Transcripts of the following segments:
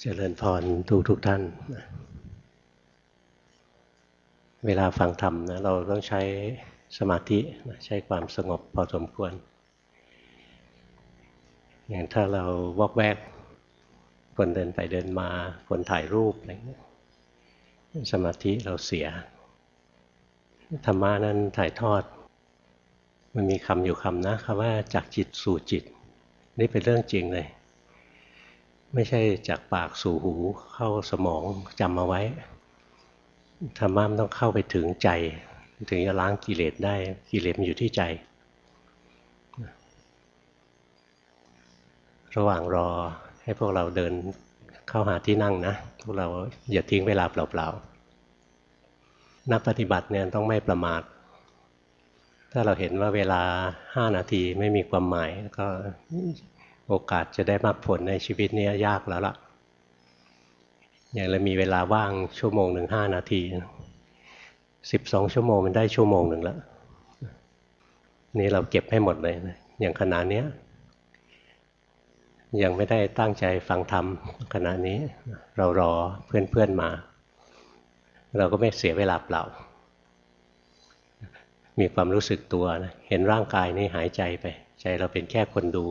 เจริญพรทุกทุกท่าน เวลาฟังธรรมนะเราต้องใช้สมาธิใช้ความสงบพอสมควร อย่างถ้าเราวอกแวก คนเดินไปเดินมา คนถ่ายรูปอะไรเงี้ยสมาธิเราเสีย ธรรมานั้นถ่ายทอด มันมีคำอยู่คำนะคำว่าจากจิตสู่จิต นี่เป็นเรื่องจริงเลย ไม่ใช่จากปากสู่หูเข้าสมองจำเอาไว้ธรรมะมันต้องเข้าไปถึงใจ ถึงจะล้างกิเลสได้กิเลสมันอยู่ที่ใจ ระหว่างรอให้พวกเราเดินเข้าหาที่นั่งนะ พวกเราอย่าทิ้งเวลาเปล่าๆนักปฏิบัติเนี่ยต้องไม่ประมาทถ้าเราเห็นว่าเวลาห้านาทีไม่มีความหมายก็ โอกาสจะได้มรรคผลในชีวิตนี้ยากแล้วล่ะ อย่างเรามีเวลาว่างชั่วโมงหนึ่งห้านาทีสิบสองชั่วโมงมันได้ชั่วโมงหนึ่งแล้ว นี่เราเก็บให้หมดเลยนะอย่างขณะนี้ยังไม่ได้ตั้งใจฟังธรรมขณะนี้ เรารอเพื่อนๆมา เราก็ไม่เสียเวลาเปล่า มีความรู้สึกตัวนะเห็นร่างกายนี้หายใจไป ใจเราเป็นแค่คนดู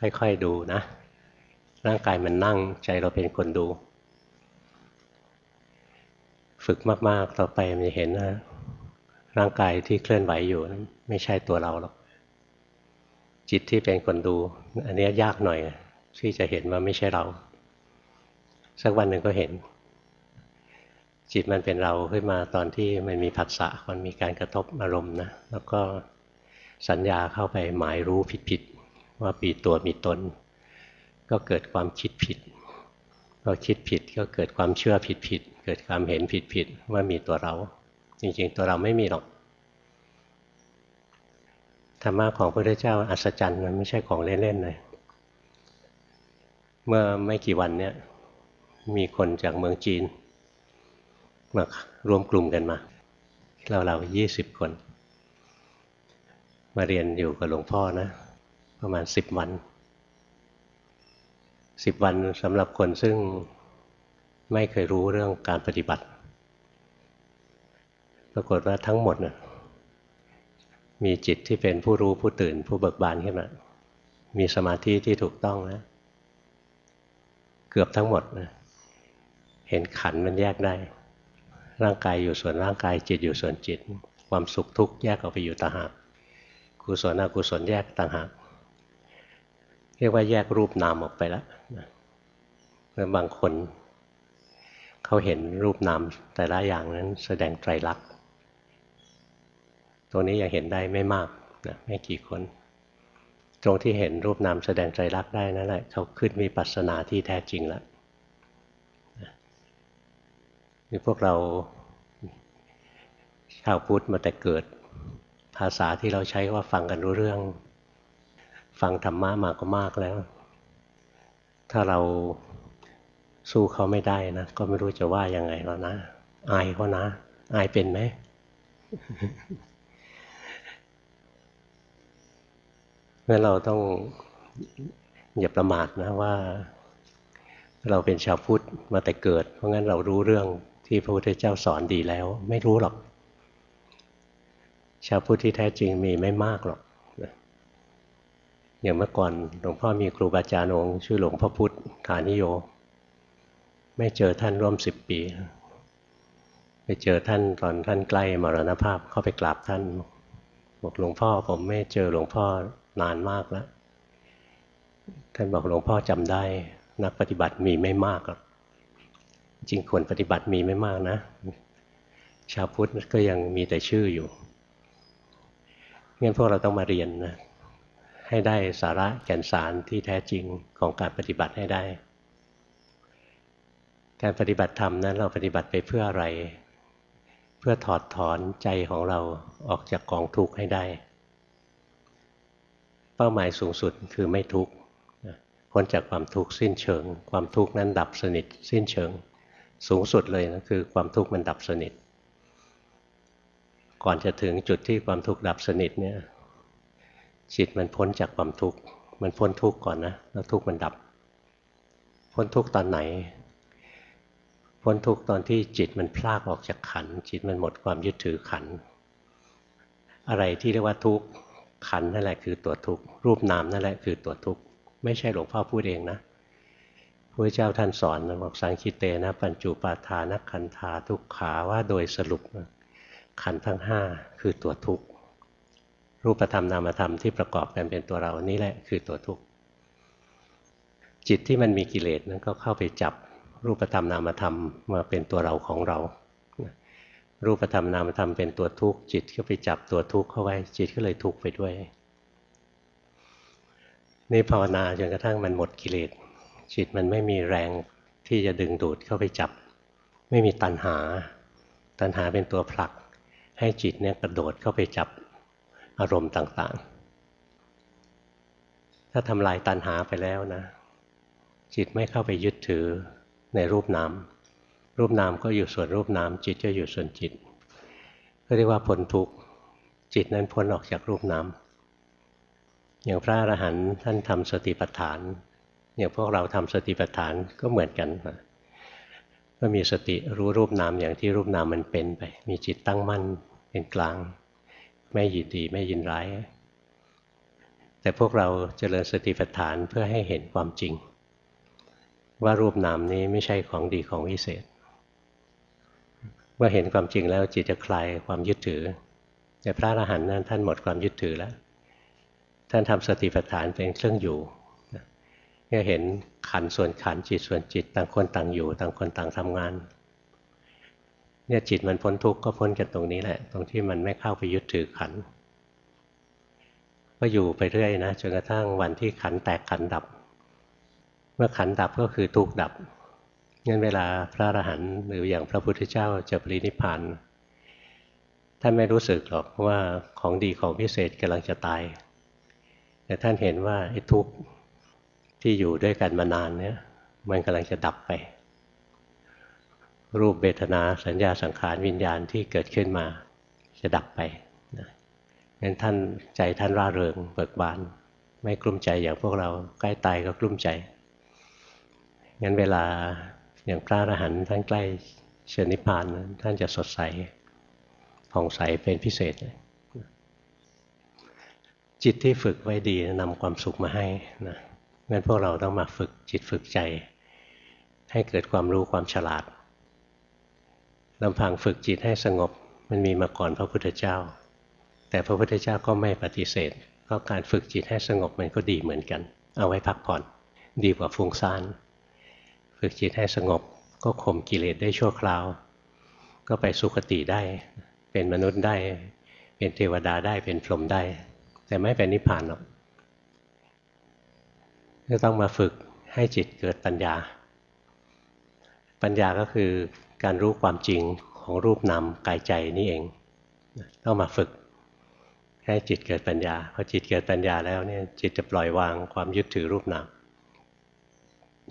ค่อยๆดูนะ ร่างกายมันนั่งใจเราเป็นคนดู ฝึกมากๆต่อไปมันจะเห็นนะร่างกายที่เคลื่อนไหวอยู่ไม่ใช่ตัวเราหรอกจิตที่เป็นคนดู อันนี้ยากหน่อยที่จะเห็นว่าไม่ใช่เรา สักวันหนึ่งก็เห็น จิตมันเป็นเราขึ้นมาตอนที่มันมีผัสสะมันมีการกระทบอารมณ์นะแล้วก็สัญญาเข้าไปหมายรู้ผิดๆ ว่าปีตัวมีตน ก็เกิดความคิดผิดพอคิดผิดก็เกิดความเชื่อผิดผิด เกิดความเห็นผิดผิดว่ามีตัวเรา จริงๆ ตัวเราไม่มีหรอกธรรมะของพระพุทธเจ้าอัศจรรย์มันไม่ใช่ของเล่นๆเลย เมื่อไม่กี่วันเนี้ยมีคนจากเมืองจีนมารวมกลุ่มกันมาเราเรายี่สิบคน มาเรียนอยู่กับหลวงพ่อนะ ประมาณสิบวันสิบวันสำหรับคนซึ่งไม่เคยรู้เรื่องการปฏิบัติ ปรากฏว่าทั้งหมดนะมีจิตที่เป็นผู้รู้ผู้ตื่นผู้เบิกบานขึ้นมามีสมาธิที่ถูกต้องนะ เกือบทั้งหมดนะเห็นขันมันแยกได้ ร่างกายอยู่ส่วนร่างกายจิตอยู่ส่วนจิต ความสุขทุกข์แยกออกไปอยู่ต่างหากกุศลอกุศลแยกต่างหาก เรียกว่าแยกรูปนามออกไปแล้วแล้วบางคนเขาเห็นรูปนามแต่ละอย่างนั้นแสดงไตรลักษณ์ตรงนี้ยังเห็นได้ไม่มากนะไม่กี่คน ตรงที่เห็นรูปนามแสดงไตรลักษณ์ได้นั่นแหละเขาขึ้นมีปัสนาที่แท้จริงแล้วนี่พวกเราชาวพุทธมาแต่เกิด ภาษาที่เราใช้ว่าฟังกันรู้เรื่อง ฟังธรรมะมาก็มากแล้ว ถ้าเราสู้เขาไม่ได้นะ ก็ไม่รู้จะว่ายังไงแล้วนะ อายเขานะ อายเป็นไหม เมื่อเราต้องอย่าประมาทนะว่า เราเป็นชาวพุทธมาแต่เกิด เพราะงั้นเรารู้เรื่องที่พระพุทธเจ้าสอนดีแล้ว ไม่รู้หรอก ชาวพุทธที่แท้จริงมีไม่มากหรอก อย่างเมื่อก่อนหลวงพ่อมีครูบาอาจารย์องค์ชื่อหลวงพ่อพุทธฐานิโย ไม่เจอท่านร่วมสิบปี ไปเจอท่านตอนท่านใกล้มรณภาพเข้าไปกราบท่านบอกหลวงพ่อผมไม่เจอหลวงพ่อนานมากแล้ว ท่านบอกหลวงพ่อจำได้ นักปฏิบัติมีไม่มากหรอกจริงคนปฏิบัติมีไม่มากนะ ชาวพุทธก็ยังมีแต่ชื่ออยู่งั้นพวกเราต้องมาเรียนนะ ให้ได้สาระแก่นสารที่แท้จริงของการปฏิบัติให้ได้ การปฏิบัติธรรมนั้นเราปฏิบัติไปเพื่ออะไร เพื่อถอดถอนใจของเราออกจากกองทุกข์ให้ได้ เป้าหมายสูงสุดคือไม่ทุกข์พ้นจากความทุกข์สิ้นเชิง ความทุกข์นั้นดับสนิทสิ้นเชิง สูงสุดเลยนะคือความทุกข์มันดับสนิท ก่อนจะถึงจุดที่ความทุกข์ดับสนิทเนี่ย จิตมันพ้นจากความทุกข์ มันพ้นทุกข์ก่อนนะ แล้วทุกข์มันดับ พ้นทุกข์ตอนไหน พ้นทุกข์ตอนที่จิตมันพลากออกจากขัน จิตมันหมดความยึดถือขัน อะไรที่เรียกว่าทุกข์ ขันนั่นแหละคือตัวทุกข์ รูปนามนั่นแหละคือตัวทุกข์ ไม่ใช่หลวงพ่อพูดเองนะพระเจ้าท่านสอนบอกสังคิเตนะ ปัญจุปาทานขันธาทุกขาว่าโดยสรุปขันทั้งห้าคือตัวทุกข์ รูปธรรมนามธรรมที่ประกอบกันเป็นตัวเรานี่แหละคือตัวทุกข์จิตที่มันมีกิเลสนั้นก็เข้าไปจับรูปธรรมนามธรรมมาเป็นตัวเราของเรา รูปธรรมนามธรรมเป็นตัวทุกข์จิตก็ไปจับตัวทุกข์เข้าไว้ จิตก็เลยทุกข์ไปด้วยนี่ภาวนาจนกระทั่งมันหมดกิเลสจิตมันไม่มีแรงที่จะดึงดูดเข้าไปจับ ไม่มีตัณหา ตัณหาเป็นตัวผลัก ให้จิตเนี่ยกระโดดเข้าไปจับ อารมณ์ต่างๆ ถ้าทำลายตัณหาไปแล้วนะ จิตไม่เข้าไปยึดถือในรูปนามรูปนามก็อยู่ส่วนรูปนามจิตก็อยู่ส่วนจิต ก็เรียกว่าพ้นทุกข์จิตนั้นพ้นออกจากรูปนามอย่างพระอรหันต์ท่านทำสติปัฏฐาน อย่างพวกเราทำสติปัฏฐานก็เหมือนกันก็มีสติรู้รูปนามอย่างที่รูปนามมันเป็นไป มีจิตตั้งมั่นเป็นกลาง ไม่ยินดีไม่ยินร้าย แต่พวกเราเจริญสติปัฏฐานเพื่อให้เห็นความจริง ว่ารูปนามนี้ไม่ใช่ของดีของวิเศษ เมื่อเห็นความจริงแล้วจิตจะคลายความยึดถือ แต่พระอรหันต์นั้นท่านหมดความยึดถือแล้ว ท่านทำสติปัฏฐานเป็นเครื่องอยู่ก็เห็นขันส่วนขันจิตส่วนจิตต่างคนต่างอยู่ ต่างคนต่างทำงาน เนี่ยจิตมันพ้นทุกข์ก็พ้นกันตรงนี้แหละ ตรงที่มันไม่เข้าไปยึดถือขัน ก็อยู่ไปเรื่อยนะจนกระทั่งวันที่ขันแตกขันดับ เมื่อขันดับก็คือทุกข์ดับงั้นเวลาพระอรหันต์หรืออย่างพระพุทธเจ้าจะปรินิพพานท่านไม่รู้สึกหรอกว่าของดีของพิเศษกำลังจะตาย แต่ท่านเห็นว่าไอ้ทุกข์ที่อยู่ด้วยกันมานานเนี่ยมันกำลังจะดับไป รูปเบทนาสัญญาสังขารวิญญาณที่เกิดขึ้นมา จะดับไปนะงั้นท่านใจท่านร่าเริงเบิกบาน ไม่กลุ้มใจอย่างพวกเราใกล้ตายก็กลุ้มใจงั้นเวลาอย่างพระอรหันต์ท่านใกล้เชนิพานท่านจะสดใสผ่องใสเป็นพิเศษจิตที่ฝึกไว้ดีนำความสุขมาให้นะงั้นพวกเราต้องมาฝึกจิตฝึกใจ ให้เกิดความรู้ความฉลาด ลำพังฝึกจิตให้สงบมันมีมาก่อนพระพุทธเจ้า แต่พระพุทธเจ้าก็ไม่ปฏิเสธ เพราะการฝึกจิตให้สงบมันก็ดีเหมือนกัน เอาไว้พักผ่อน ดีกว่าฟุ้งซ่าน ฝึกจิตให้สงบก็ข่มกิเลสได้ชั่วคราว ก็ไปสุคติได้ เป็นมนุษย์ได้ เป็นเทวดาได้ เป็นพรหมได้ แต่ไม่เป็นนิพพานหรอก ก็ต้องมาฝึกให้จิตเกิดปัญญา ปัญญาก็คือ การรู้ความจริงของรูปนามกายใจนี่เองต้องมาฝึกให้จิตเกิดปัญญาพอจิตเกิดปัญญาแล้วเนี่ยจิตจะปล่อยวางความยึดถือรูปนาม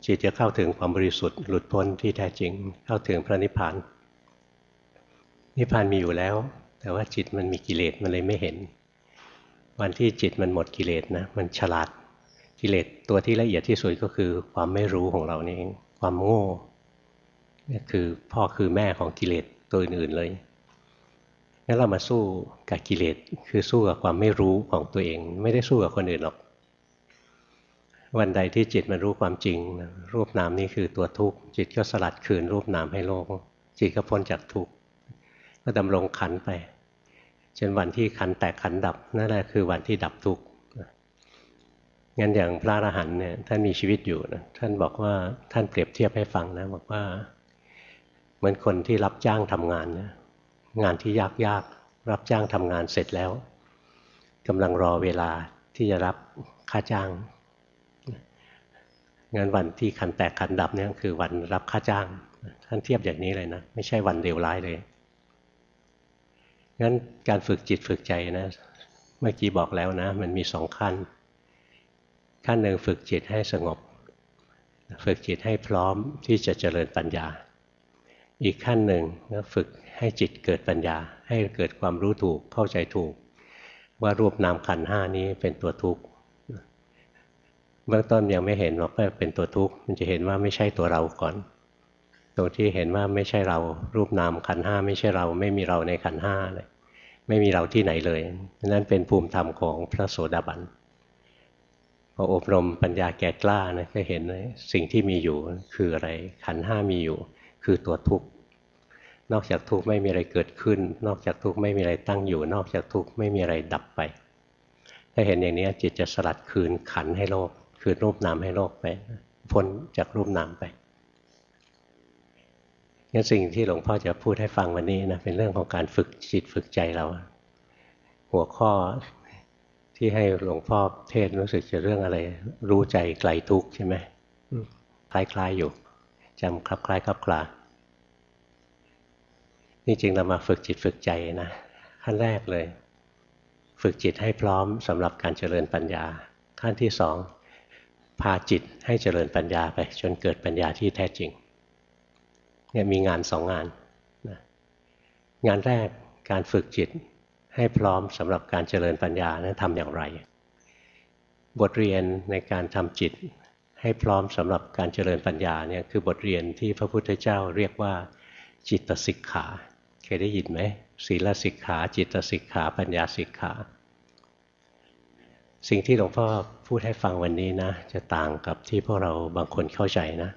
จิตจะเข้าถึงความบริสุทธิ์หลุดพ้นที่แท้จริงเข้าถึงพระนิพพาน นิพพานมีอยู่แล้ว แต่ว่าจิตมันมีกิเลสมันเลยไม่เห็น วันที่จิตมันหมดกิเลสนะมันฉลาดกิเลสตัวที่ละเอียดที่สุดก็คือความไม่รู้ของเรานี่เองความโง่ นี่คือพ่อคือแม่ของกิเลสตัวอื่นๆเลยงั้นเรามาสู้กับกิเลสคือสู้กับความไม่รู้ของตัวเอง ไม่ได้สู้กับคนอื่นหรอก วันใดที่จิตมันรู้ความจริง รูปนามนี่คือตัวทุกข์จิตก็สลัดคืนรูปนามให้โลก จิตก็พ้นจากทุกข์ก็ดำรงขันไปจนวันที่ขันแตกขันดับนั่นแหละคือวันที่ดับทุกข์งั้นอย่างพระอรหันต์เนี่ยท่านมีชีวิตอยู่นะท่านบอกว่าท่านเปรียบเทียบให้ฟังนะบอกว่า เหมือนคนที่รับจ้างทำงานนะงานที่ยากยากรับจ้างทำงานเสร็จแล้วกำลังรอเวลาที่จะรับค่าจ้างงั้นวันที่ขันแตกขันดับเนี่ยคือวันรับค่าจ้างท่านเทียบอย่างนี้เลยนะไม่ใช่วันเดียวร้ายเลยงั้นการฝึกจิตฝึกใจนะ เมื่อกี้บอกแล้วนะ มันมีสองขั้น ขั้นหนึ่งฝึกจิตให้สงบ ฝึกจิตให้พร้อมที่จะเจริญปัญญา อีกขั้นหนึ่งก็ฝึกให้จิตเกิดปัญญา ให้เกิดความรู้ถูกเข้าใจถูก ว่ารูปนามขันห้านี้เป็นตัวทุกข์เบื้องต้นยังไม่เห็นว่าเป็นตัวทุกข์มันจะเห็นว่าไม่ใช่ตัวเราก่อน ตรงที่เห็นว่าไม่ใช่เรารูปนามขันห้าไม่ใช่เรา ไม่มีเราในขันห้าเลยไม่มีเราที่ไหนเลยนั่นเป็นภูมิธรรมของพระโสดาบันพออบรมปัญญาแก่กล้านะก็เห็นเลยสิ่งที่มีอยู่คืออะไรขันห้ามีอยู่ คือตัวทุกข์ นอกจากทุกข์ไม่มีอะไรเกิดขึ้น นอกจากทุกข์ไม่มีอะไรตั้งอยู่ นอกจากทุกข์ไม่มีอะไรดับไป ถ้าเห็นอย่างนี้จิตจะสลัดคืนขันให้โลก คืนรูปนามให้โลกไป พ้นจากรูปนามไปงั้นสิ่งที่หลวงพ่อจะพูดให้ฟังวันนี้นะเป็นเรื่องของการฝึกจิตฝึกใจเรา หัวข้อที่ให้หลวงพ่อเทศรู้สึกจะเรื่องอะไร รู้ใจไกลทุกข์ใช่ไหมคล้ายๆอยู่จำคลับคล้ายคลับคลาง จริงเรามาฝึกจิตฝึกใจนะขั้นแรกเลย ฝึกจิตให้พร้อมสำหรับการเจริญปัญญา ขั้นที่สองพาจิตให้เจริญปัญญาไป จนเกิดปัญญาที่แท้จริงเนี่ยมีงานสองงานนะงานแรกการฝึกจิตให้พร้อมสำหรับการเจริญปัญญานั้นทำอย่างไร บทเรียนในการทำจิตให้พร้อมสำหรับการเจริญปัญญาเนี่ยคือบทเรียนที่พระพุทธเจ้าเรียกว่าจิตสิกขา เคยได้ยินไหมศีลสิกขา จิตสิกขา ปัญญาสิกขา สิ่งที่หลวงพ่อพูดให้ฟังวันนี้นะ จะต่างกับที่พวกเราบางคนเข้าใจนะ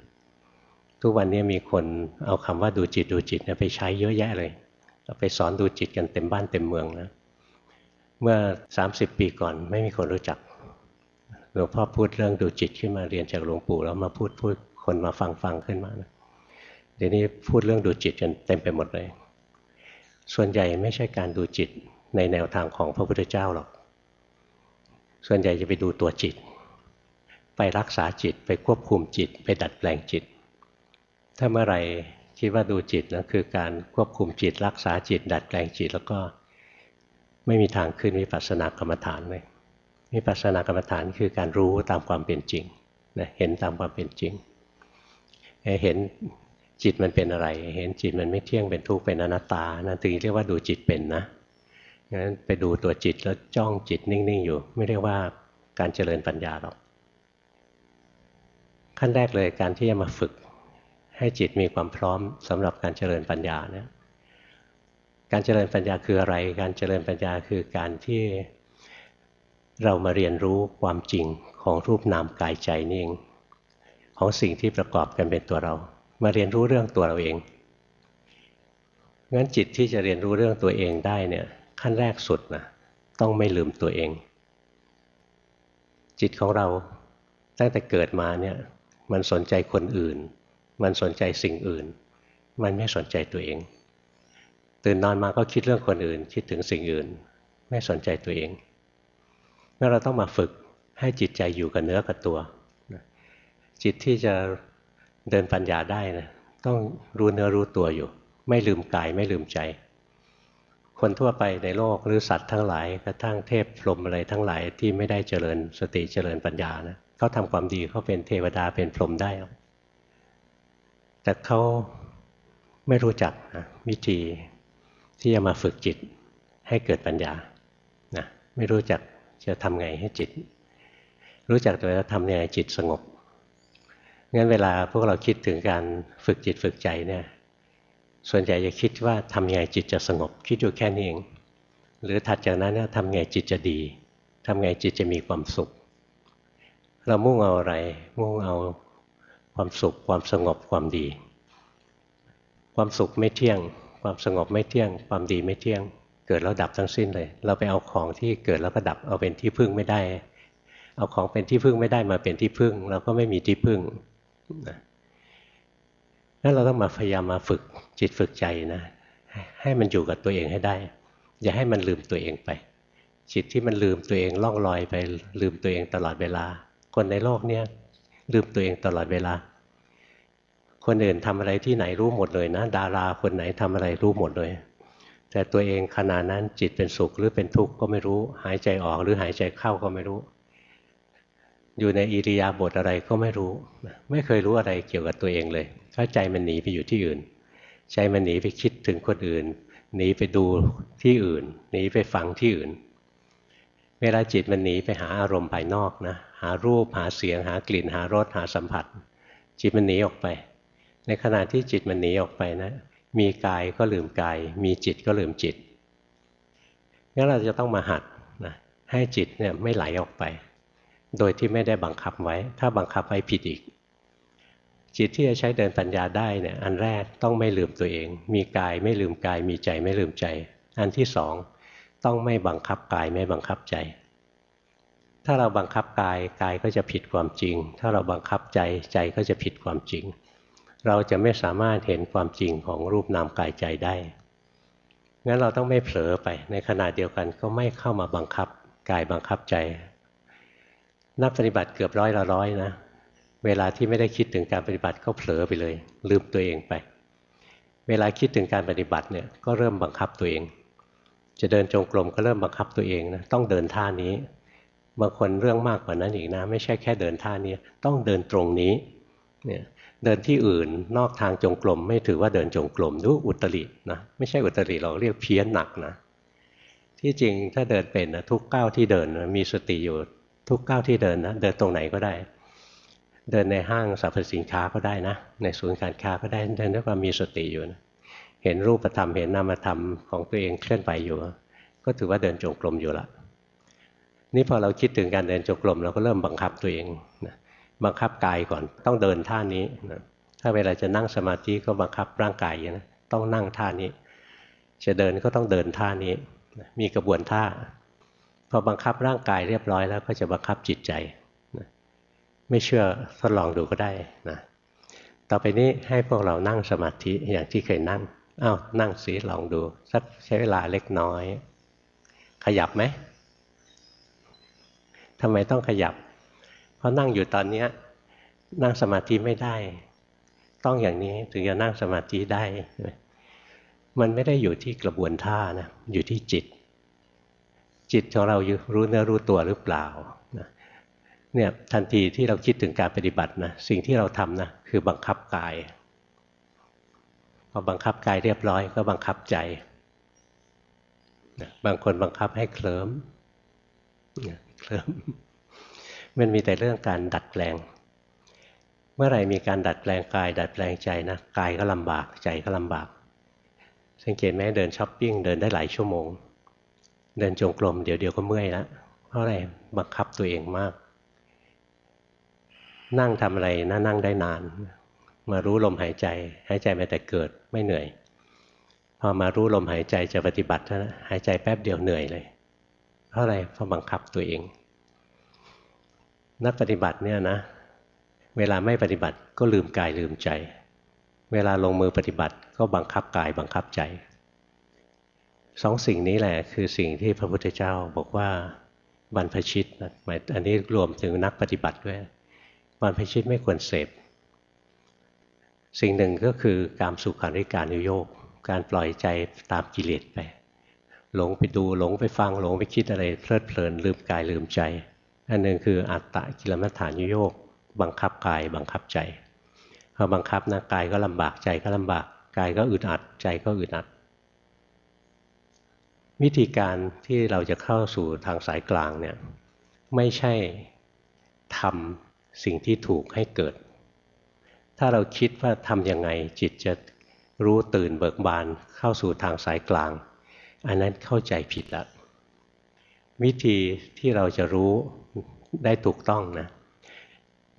ทุกวันนี้มีคนเอาคำว่าดูจิตดูจิตไปใช้เยอะแยะเลยไปสอนดูจิตกันเต็มบ้านเต็มเมืองนะเมื่อ 30 ปีก่อนไม่มีคนรู้จักหลวงพ่อพูดเรื่องดูจิตขึ้นมาเรียนจากหลวงปู่แล้วมาพูดพูดคนมาฟังฟังขึ้นมานะเดี๋ยวนี้พูดเรื่องดูจิตจนเต็มไปหมดเลย ส่วนใหญ่ไม่ใช่การดูจิตในแนวทางของพระพุทธเจ้าหรอก ส่วนใหญ่จะไปดูตัวจิต ไปรักษาจิตไปควบคุมจิต ไปดัดแปลงจิต ถ้าเมื่อไรคิดว่าดูจิตนะคือการควบคุมจิต รักษาจิต ดัดแปลงจิตแล้วก็ไม่มีทางขึ้นวิปัสสนากรรมฐานเลยวิปัสสนากรรมฐานคือการรู้ตามความเป็นจริงนะเห็นตามความเป็นจริง เห็น จิตมันเป็นอะไร เห็นจิตมันไม่เที่ยงเป็นทุกข์เป็นอนัตตานั่นถึงเรียกว่าดูจิตเป็นนะงั้นไปดูตัวจิตแล้วจ้องจิตนิ่งๆอยู่ ไม่เรียกว่าการเจริญปัญญาหรอกขั้นแรกเลยการที่จะมาฝึก ให้จิตมีความพร้อมสำหรับการเจริญปัญญาเนี่ยการเจริญปัญญาคืออะไร การเจริญปัญญาคือการที่เรามาเรียนรู้ความจริงของรูปนามกายใจนี่เองของสิ่งที่ประกอบกันเป็นตัวเรา มาเรียนรู้เรื่องตัวเราเองงั้นจิตที่จะเรียนรู้เรื่องตัวเองได้เนี่ยขั้นแรกสุดนะต้องไม่ลืมตัวเอง จิตของเราตั้งแต่เกิดมาเนี่ยมันสนใจคนอื่น มันสนใจสิ่งอื่น มันไม่สนใจตัวเอง ตื่นนอนมาก็คิดเรื่องคนอื่น คิดถึงสิ่งอื่น ไม่สนใจตัวเองงั้นเราต้องมาฝึกให้จิตใจอยู่กับเนื้อกับตัว จิตที่จะ เดินปัญญาได้นะต้องรู้เนื้อรู้ตัวอยู่ ไม่ลืมกายไม่ลืมใจ คนทั่วไปในโลกหรือสัตว์ทั้งหลายกระทั่งเทพพรหมอะไรทั้งหลายที่ไม่ได้เจริญสติเจริญปัญญานะเขาทำความดีเขาเป็นเทวดาเป็นพรหมได้แต่เขาไม่รู้จักนะวิธีที่จะมาฝึกจิตให้เกิดปัญญานะไม่รู้จักจะทำไงให้จิต รู้จักแต่ว่าทำยังไงจิตสงบ งั้นเวลาพวกเราคิดถึงการฝึกจิตฝึกใจเนี่ยส่วนใหญ่จะคิดว่าทำยังไงจิตจะสงบ คิดอยู่แค่นี้เอง หรือถัดจากนั้นทำยังไงจิตจะดีทำไงจิตจะมีความสุข เรามุ่งเอาอะไร มุ่งเอาความสุข ความสงบความดี ความสุขไม่เที่ยง ความสงบไม่เที่ยง ความดีไม่เที่ยง เกิดแล้วดับทั้งสิ้นเลย เราไปเอาของที่เกิดแล้วก็ดับเอาเป็นที่พึ่งไม่ได้ เอาของเป็นที่พึ่งไม่ได้มาเป็นที่พึ่ง เราก็ไม่มีที่พึ่ง นะนั่นเราต้องมาพยายามมาฝึกจิตฝึกใจนะ ให้มันอยู่กับตัวเองให้ได้ อย่าให้มันลืมตัวเองไป จิตที่มันลืมตัวเองล่องลอยไป ลืมตัวเองตลอดเวลา คนในโลกเนี้ยลืมตัวเองตลอดเวลา คนอื่นทำอะไรที่ไหนรู้หมดเลยนะ ดาราคนไหนทำอะไรรู้หมดเลย แต่ตัวเองขณะนั้นจิตเป็นสุขหรือเป็นทุกข์ก็ไม่รู้ หายใจออกหรือหายใจเข้าก็ไม่รู้ อยู่ในอิริยาบถอะไรก็ไม่รู้ ไม่เคยรู้อะไรเกี่ยวกับตัวเองเลยเพราะใจมันหนีไปอยู่ที่อื่น ใจมันหนีไปคิดถึงคนอื่น หนีไปดูที่อื่น หนีไปฟังที่อื่น เวลาจิตมันหนีไปหาอารมณ์ภายนอกนะ หารูปหาเสียง หากลิ่น หารสหาสัมผัส จิตมันหนีออกไป ในขณะที่จิตมันหนีออกไปนะ มีกายก็ลืมกาย มีจิตก็ลืมจิตงั้นเราจะต้องมาหัดนะให้จิตเนี่ยไม่ไหลออกไป โดยที่ไม่ได้บังคับไว้ ถ้าบังคับไว้ผิดอีก จิตที่จะใช้เดินปัญญาได้เนี่ยอันแรกต้องไม่ลืมตัวเอง มีกายไม่ลืมกาย มีใจไม่ลืมใจ อันที่สองต้องไม่บังคับกายไม่บังคับใจ ถ้าเราบังคับกายกายก็จะผิดความจริง ถ้าเราบังคับใจใจก็จะผิดความจริง เราจะไม่สามารถเห็นความจริงของรูปนามกายใจได้งั้นเราต้องไม่เผลอไปในขณะเดียวกันก็ไม่เข้ามาบังคับกายบังคับใจ นักปฏิบัติเกือบร้อยละร้อยนะเวลาที่ไม่ได้คิดถึงการปฏิบัติก็เผลอไปเลย ลืมตัวเองไป เวลาคิดถึงการปฏิบัติเนี่ยก็เริ่มบังคับตัวเอง จะเดินจงกรมก็เริ่มบังคับตัวเองนะต้องเดินท่านี้บางคนเรื่องมากกว่านั้นอีกนะ ไม่ใช่แค่เดินท่านี้ต้องเดินตรงนี้เนี่ยเดินที่อื่นนอกทางจงกรมไม่ถือว่าเดินจงกรมดูอุตรินะไม่ใช่อุตริเราเรียกเพี้ยนหนักนะที่จริงถ้าเดินเป็นนะทุกก้าวที่เดินมีสติอยู่ ทุกก้าวที่เดินนะเดินตรงไหนก็ได้ เดินในห้างสรรพสินค้าก็ได้นะ ในศูนย์การค้าก็ได้เดินด้วยความมีสติอยู่นะเห็นรูปธรรมเห็นนามธรรมของตัวเองเคลื่อนไปอยู่ ก็ถือว่าเดินจงกรมอยู่ละนี่พอเราคิดถึงการเดินจงกรมเราก็เริ่มบังคับตัวเองนะบังคับกายก่อนต้องเดินท่านี้นะถ้าเวลาจะนั่งสมาธิก็บังคับร่างกายนะต้องนั่งท่านี้ จะเดินก็ต้องเดินท่านี้ มีกระบวนท่า พอบังคับร่างกายเรียบร้อยแล้วก็จะบังคับจิตใจนะไม่เชื่อทดลองดูก็ได้นะต่อไปนี้ให้พวกเรานั่งสมาธิอย่างที่เคยนั่งอ้าวนั่งสิลองดูสักใช้เวลาเล็กน้อย ขยับไหมทำไมต้องขยับ เพราะนั่งอยู่ตอนนี้นั่งสมาธิไม่ได้ ต้องอย่างนี้ถึงจะนั่งสมาธิได้ มันไม่ได้อยู่ที่กระบวนท่านะอยู่ที่จิต จิตของเรารู้เนื้อรู้ตัวหรือเปล่าเนี่ยทันทีที่เราคิดถึงการปฏิบัตินะสิ่งที่เราทำนะคือบังคับกายพอบังคับกายเรียบร้อยก็บังคับใจ บางคนบังคับให้เคลิ้มเคลิ้มมันมีแต่เรื่องการดัดแปลง เมื่อไหร่มีการดัดแปลงกาย ดัดแปลงใจนะกายก็ลำบากใจก็ลำบาก สังเกตไหมเดินช้อปปิ้งเดินได้หลายชั่วโมง เดินจงกรมเดี๋ยวเดียวก็เมื่อยแล้วเพราะอะไรบังคับตัวเองมาก นั่งทำอะไรนะนั่งได้นาน มารู้ลมหายใจ หายใจมาแต่เกิดไม่เหนื่อย พอมารู้ลมหายใจจะปฏิบัตินะ หายใจแป๊บเดียวเหนื่อยเลย เพราะอะไรเพราะบังคับตัวเอง นักปฏิบัติเนี่ยนะ เวลาไม่ปฏิบัติก็ลืมกายลืมใจ เวลาลงมือปฏิบัติก็บังคับกายบังคับใจ สองสิ่งนี้แหละคือสิ่งที่พระพุทธเจ้าบอกว่าบรรพชิตหมายอันนี้รวมถึงนักปฏิบัติด้วยบรรพชิตไม่ควรเสพ สิ่งหนึ่งก็คือการสุขาริการุโยกการปล่อยใจตามกิเลสไป หลงไปดูหลงไปฟังหลงไปคิดอะไรเพลิดเพลินลืมกายลืมใจ อันหนึ่งคืออัตตะกิลมัฏฐานยุโยกบังคับกายบังคับใจพอบังคับนะกายก็ลำบากใจก็ลำบากกายก็อึดอัดใจก็อึดอัด วิธีการที่เราจะเข้าสู่ทางสายกลางเนี่ยไม่ใช่ทำสิ่งที่ถูกให้เกิด ถ้าเราคิดว่าทำยังไงจิตจะรู้ตื่นเบิกบานเข้าสู่ทางสายกลาง อันนั้นเข้าใจผิดแล้ววิธีที่เราจะรู้ได้ถูกต้องนะ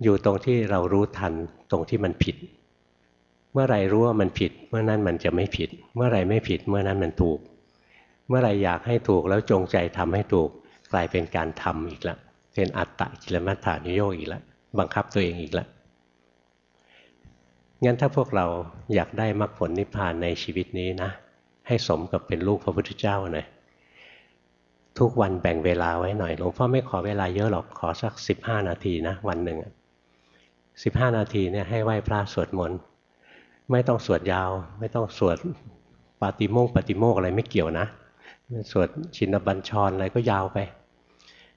อยู่ตรงที่เรารู้ทันตรงที่มันผิด เมื่อไรรู้ว่ามันผิด เมื่อนั้นมันจะไม่ผิด เมื่อไรไม่ผิด เมื่อนั้นมันถูก เมื่อไรอยากให้ถูกแล้วจงใจทำให้ถูกกลายเป็นการทำอีกล้วเป็นอัตตะกิลมัฏฐานิโยอีกล้วบังคับตัวเองอีกล้วงั้นถ้าพวกเราอยากได้มรรคผลนิพพานในชีวิตนี้นะ ให้สมกับเป็นลูกพระพุทธเจ้าหน่อยทุกวันแบ่งเวลาไว้หน่อยหลวงพ่อไม่ขอเวลาเยอะหรอกขอสักสิบห้านาทีนะวันหนึ่งสิบห้านาทีเนี่ยให้ไหว้พระสวดมนต์ไม่ต้องสวดยาว ไม่ต้องสวดปาติโมกปาติโมกอะไรไม่เกี่ยวนะ สวดชินบัญชรอะไรก็ยาวไป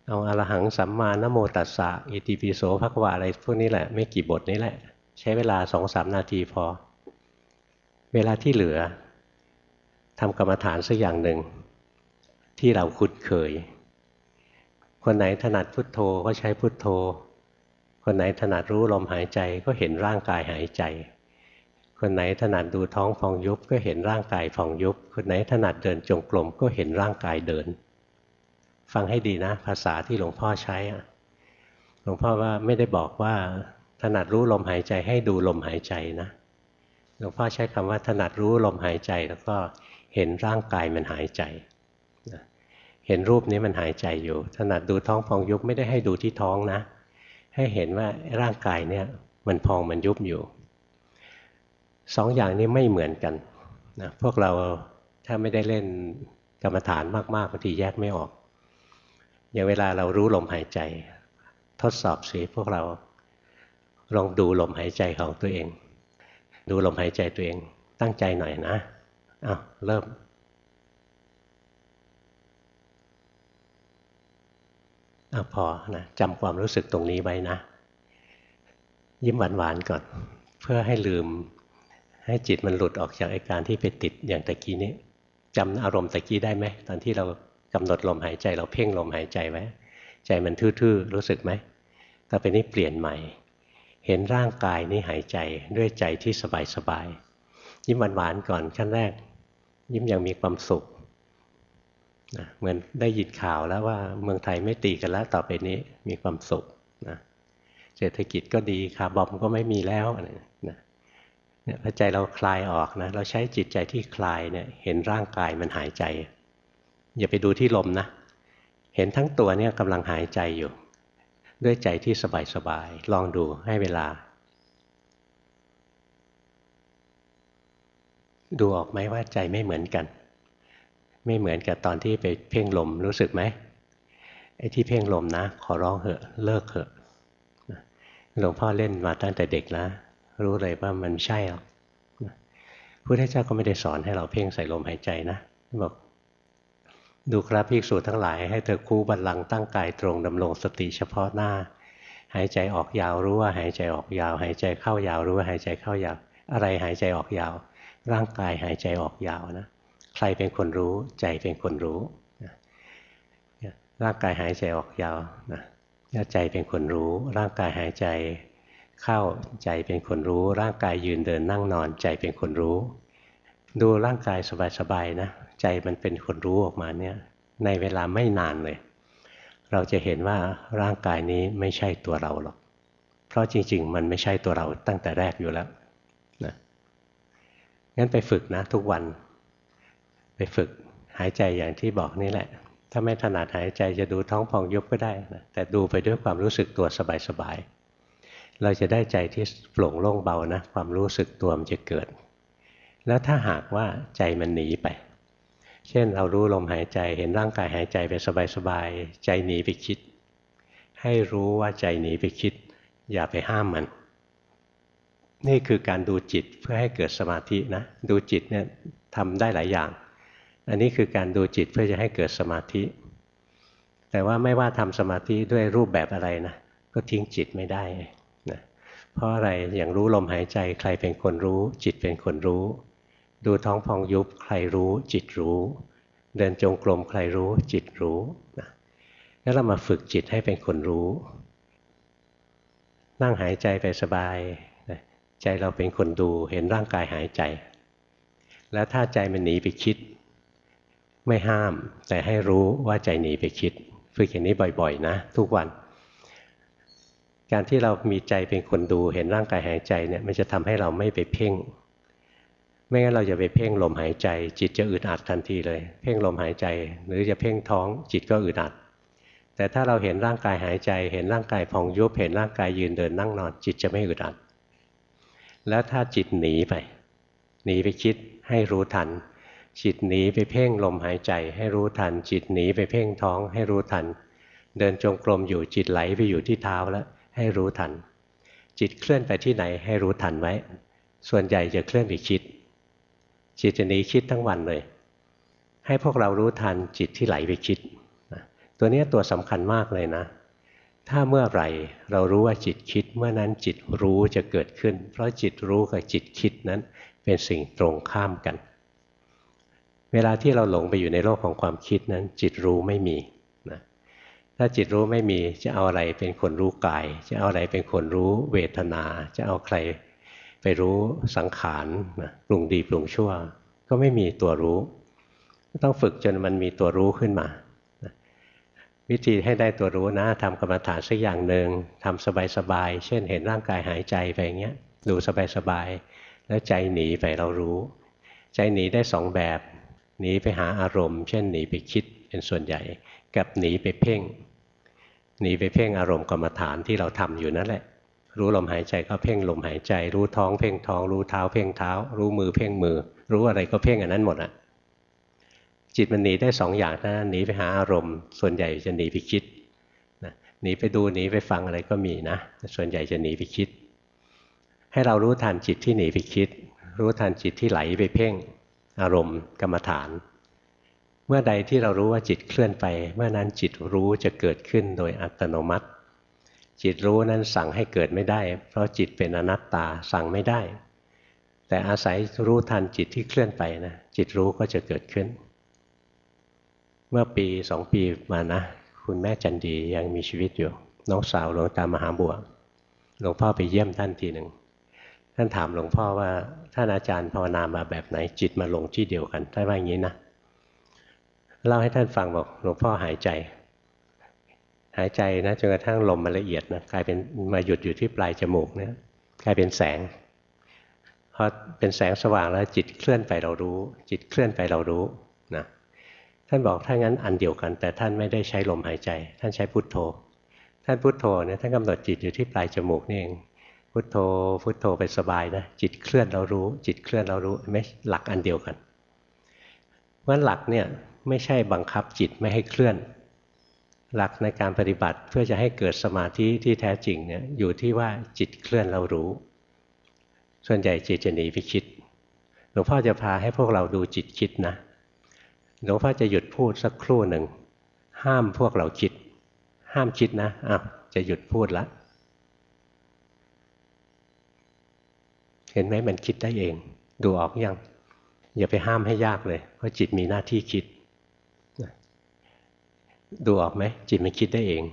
เอาอรหังสัมมานโมตัสสะอิติปิโสภควะอะไรพวกนี้แหละ ไม่กี่บทนี้แหละ ใช้เวลาสองสามนาทีพอ เวลาที่เหลือทำกรรมฐานสักอย่างหนึ่ง ที่เราคุ้นเคย คนไหนถนัดพุทโธก็ใช้พุทโธ คนไหนถนัดรู้ลมหายใจก็เห็นร่างกายหายใจ คนไหนถนัดดูท้องฟองยุบก็เห็นร่างกายฟองยุบ คนไหนถนัดเดินจงกรมก็เห็นร่างกายเดิน ฟังให้ดีนะ ภาษาที่หลวงพ่อใช้หลวงพ่อว่าไม่ได้บอกว่า ถนัดรู้ลมหายใจให้ดูลมหายใจนะหลวงพ่อใช้คำว่าถนัดรู้ลมหายใจแล้วก็เห็นร่างกายมันหายใจเห็นรูปนี้มันหายใจอยู่ ถนัดดูท้องพองยุบไม่ได้ให้ดูที่ท้องนะ ให้เห็นว่าร่างกายเนี่ยมันพองมันยุบอยู่ สองอย่างนี้ไม่เหมือนกันนะพวกเราถ้าไม่ได้เล่นกรรมฐานมากๆบางทีแยกไม่ออก อย่างเวลาเรารู้ลมหายใจ ทดสอบสิพวกเราลองดูลมหายใจของตัวเอง ดูลมหายใจตัวเองตั้งใจหน่อยนะอ้าวเริ่มอพอนะจำความรู้สึกตรงนี้ไว้นะ ยิ้มหวานๆก่อน เพื่อให้ลืม ให้จิตมันหลุดออกจากอาการที่ไปติดอย่างตะกี้นี้จำอารมณ์ตะกี้ได้ไหมตอนที่เรากำหนดลมหายใจเราเพ่งลมหายใจไว้ใจมันทื่อๆรู้สึกไหมต่อไปนี้เปลี่ยนใหม่ เห็นร่างกายนี้หายใจด้วยใจที่สบายๆยิ้มหวานๆก่อนขั้นแรก ยิ้มอย่างมีความสุขนะเหมือนได้ยินข่าวแล้วว่าเมืองไทยไม่ตีกันแล้วต่อไปนี้มีความสุขนะเศรษฐกิจก็ดีคาร์บอมก็ไม่มีแล้วนะ เนี่ยพอใจเราคลายออกนะเราใช้จิตใจที่คลายเนี่ยเห็นร่างกายมันหายใจ อย่าไปดูที่ลมนะ เห็นทั้งตัวเนี่ยกำลังหายใจอยู่ ด้วยใจที่สบายๆลองดูให้เวลา ดูออกไหมว่าใจไม่เหมือนกัน ไม่เหมือนกับตอนที่ไปเพ่งลมรู้สึกไหมไอ้ที่เพ่งลมนะ ขอร้องเหอะเลิกเหอะหลวงพ่อเล่นมาตั้งแต่เด็กนะ รู้เลยว่ามันไม่ใช่หรอกพระเจ้าก็ไม่ได้สอนให้เราเพ่งใส่ลมหายใจนะบอกดูครับภิกษุทั้งหลายให้เธอคู่บัลลังก์ตั้งกายตรงดำรงสติเฉพาะหน้า หายใจออกยาวรู้ว่าหายใจออกยาว หายใจเข้ายาวรู้ว่าหายใจเข้ายาว อะไรหายใจออกยาว ร่างกายหายใจออกยาวนะใครเป็นคนรู้ใจเป็นคนรู้ร่างกายหายใจออกยาวนะใจเป็นคนรู้ ร่างกายหายใจ เข้าใจเป็นคนรู้ ร่างกายยืนเดินนั่งนอนใจเป็นคนรู้ ดูร่างกายสบายๆนะใจมันเป็นคนรู้ออกมาเนี่ยในเวลาไม่นานเลย เราจะเห็นว่าร่างกายนี้ไม่ใช่ตัวเราหรอก เพราะจริง ๆ มันไม่ใช่ตัวเราตั้งแต่แรกอยู่แล้วนะงั้นไปฝึกนะ ทุกวัน ไปฝึกหายใจอย่างที่บอกนี่แหละ ถ้าไม่ถนัดหายใจจะดูท้องพองยุบก็ได้นะแต่ดูไปด้วยความรู้สึกตัวสบายๆ เราจะได้ใจที่โปร่งโล่งเบานะ ความรู้สึกตัวมันจะเกิด แล้วถ้าหากว่าใจมันหนีไป เช่นเรารู้ลมหายใจเห็นร่างกายหายใจไปสบายๆใจหนีไปคิด ให้รู้ว่าใจหนีไปคิด อย่าไปห้ามมัน นี่คือการดูจิตเพื่อให้เกิดสมาธินะ ดูจิตเนี่ยทำได้หลายอย่าง อันนี้คือการดูจิตเพื่อจะให้เกิดสมาธิ แต่ว่าไม่ว่าทำสมาธิด้วยรูปแบบอะไรนะก็ทิ้งจิตไม่ได้ เพราะอะไรอย่างรู้ลมหายใจ ใครเป็นคนรู้ จิตเป็นคนรู้ ดูท้องพองยุบใครรู้ จิตรู้ เดินจงกรมใครรู้ จิตรู้นะแล้วเรามาฝึกจิตให้เป็นคนรู้ นั่งหายใจไปสบายใจเราเป็นคนดูเห็นร่างกายหายใจ แล้วถ้าใจมันหนีไปคิด ไม่ห้ามแต่ให้รู้ว่าใจหนีไปคิด ฝึกอย่างนี้บ่อยๆ นะ ทุกวัน การที่เรามีใจเป็นคนดูเห็นร่างกายหายใจเนี่ยมันจะทำให้เราไม่ไปเพ่ง ไม่งั้นเราจะไปเพ่งลมหายใจ จิตจะอึดอัดทันทีเลย เพ่งลมหายใจ หรือจะเพ่งท้อง จิตก็อึดอัด แต่ถ้าเราเห็นร่างกายหายใจ เห็นร่างกายพองยุบเห็นร่างกายยืนเดินนั่งนอน จิตจะไม่อึดอัด แล้วถ้าจิตหนีไป หนีไปคิดให้รู้ทัน จิตหนีไปเพ่งลมหายใจ ให้รู้ทัน จิตหนีไปเพ่งท้อง ให้รู้ทัน เดินจงกรมอยู่จิตไหลไปอยู่ที่เท้าแล้ว ให้รู้ทัน จิตเคลื่อนไปที่ไหนให้รู้ทันไว้ ส่วนใหญ่จะเคลื่อนไปคิด จิตจะหนีคิดทั้งวันเลย ให้พวกเรารู้ทันจิตที่ไหลไปคิด ตัวนี้ตัวสำคัญมากเลยนะ ถ้าเมื่อไหร่เรารู้ว่าจิตคิด เมื่อนั้นจิตรู้จะเกิดขึ้น เพราะจิตรู้กับจิตคิดนั้นเป็นสิ่งตรงข้ามกัน เวลาที่เราหลงไปอยู่ในโลกของความคิดนั้น จิตรู้ไม่มี ถ้าจิตรู้ไม่มีจะเอาอะไรเป็นคนรู้กาย จะเอาอะไรเป็นคนรู้เวทนา จะเอาใครไปรู้สังขารปรุงดีปรุงชั่ว ก็ไม่มีตัวรู้ ต้องฝึกจนมันมีตัวรู้ขึ้นมา วิธีให้ได้ตัวรู้นะทำกรรมฐานสักอย่างหนึ่งทำสบายๆเช่นเห็นร่างกายหายใจไปอย่างเงี้ยดูสบายๆแล้วใจหนีไปเรารู้ ใจหนีได้สองแบบหนีไปหาอารมณ์ เช่นหนีไปคิดเป็นส่วนใหญ่ กับหนีไปเพ่ง หนีไปเพ่งอารมณ์กรรมฐานที่เราทำอยู่นั่นแหละ รู้ลมหายใจก็เพ่งลมหายใจ รู้ท้องเพ่งท้อง รู้เท้าเพ่งเท้า รู้มือเพ่งมือ รู้อะไรก็เพ่งอันนั้นหมดอะจิตมันหนีได้สองอย่างนะหนีไปหาอารมณ์ ส่วนใหญ่จะหนีไปคิดหนีไปดูหนีไปฟังอะไรก็มีนะส่วนใหญ่จะหนีไปคิด ให้เรารู้ทันจิตที่หนีไปคิด รู้ทันจิตที่ไหลไปเพ่ง อารมณ์กรรมฐาน เมื่อใดที่เรารู้ว่าจิตเคลื่อนไป เมื่อนั้นจิตรู้จะเกิดขึ้นโดยอัตโนมัติ จิตรู้นั้นสั่งให้เกิดไม่ได้ เพราะจิตเป็นอนัตตาสั่งไม่ได้ แต่อาศัยรู้ทันจิตที่เคลื่อนไปนะจิตรู้ก็จะเกิดขึ้น เมื่อปีสองปีมานะ คุณแม่จันดียังมีชีวิตอยู่ น้องสาวหลวงตามหาบัวหลวงพ่อไปเยี่ยมท่านทีหนึ่งท่านถามหลวงพ่อว่าท่านอาจารย์ภาวนามาแบบไหนจิตมาลงที่เดียวกันท่านว่าอย่างนี้นะ เล่าให้ท่านฟังบอกหลวงพ่อหายใจ หายใจนะจนกระทั่งลมมันละเอียดนะกลายเป็นมาหยุดอยู่ที่ปลายจมูกเนี่ยกลายเป็นแสงพอเป็นแสงสว่างแล้วจิตเคลื่อนไปเรารู้ จิตเคลื่อนไปเรารู้นะท่านบอกถ้างั้นอันเดียวกัน แต่ท่านไม่ได้ใช้ลมหายใจ ท่านใช้พุทโธ ท่านพุทโธเนี่ยท่านกำหนดจิตอยู่ที่ปลายจมูกนี่เองพุทโธพุทโธไปสบายนะจิตเคลื่อนเรารู้ จิตเคลื่อนเรารู้ไม่หลักอันเดียวกันเพราะหลักเนี่ย ไม่ใช่บังคับจิตไม่ให้เคลื่อน หลักในการปฏิบัติเพื่อจะให้เกิดสมาธิที่แท้จริงเนี่ยอยู่ที่ว่าจิตเคลื่อนเรารู้ ส่วนใหญ่จิตจะหนีไปคิดหลวงพ่อจะพาให้พวกเราดูจิตคิดนะหลวงพ่อจะหยุดพูดสักครู่หนึ่ง ห้ามพวกเราคิด ห้ามคิดนะอะจะหยุดพูดแล้วเห็นไหมมันคิดได้เอง ดูออกอยังอย่าไปห้ามให้ยากเลย เพราะจิตมีหน้าที่คิด ดูออกไหมจิตมันคิดได้เอง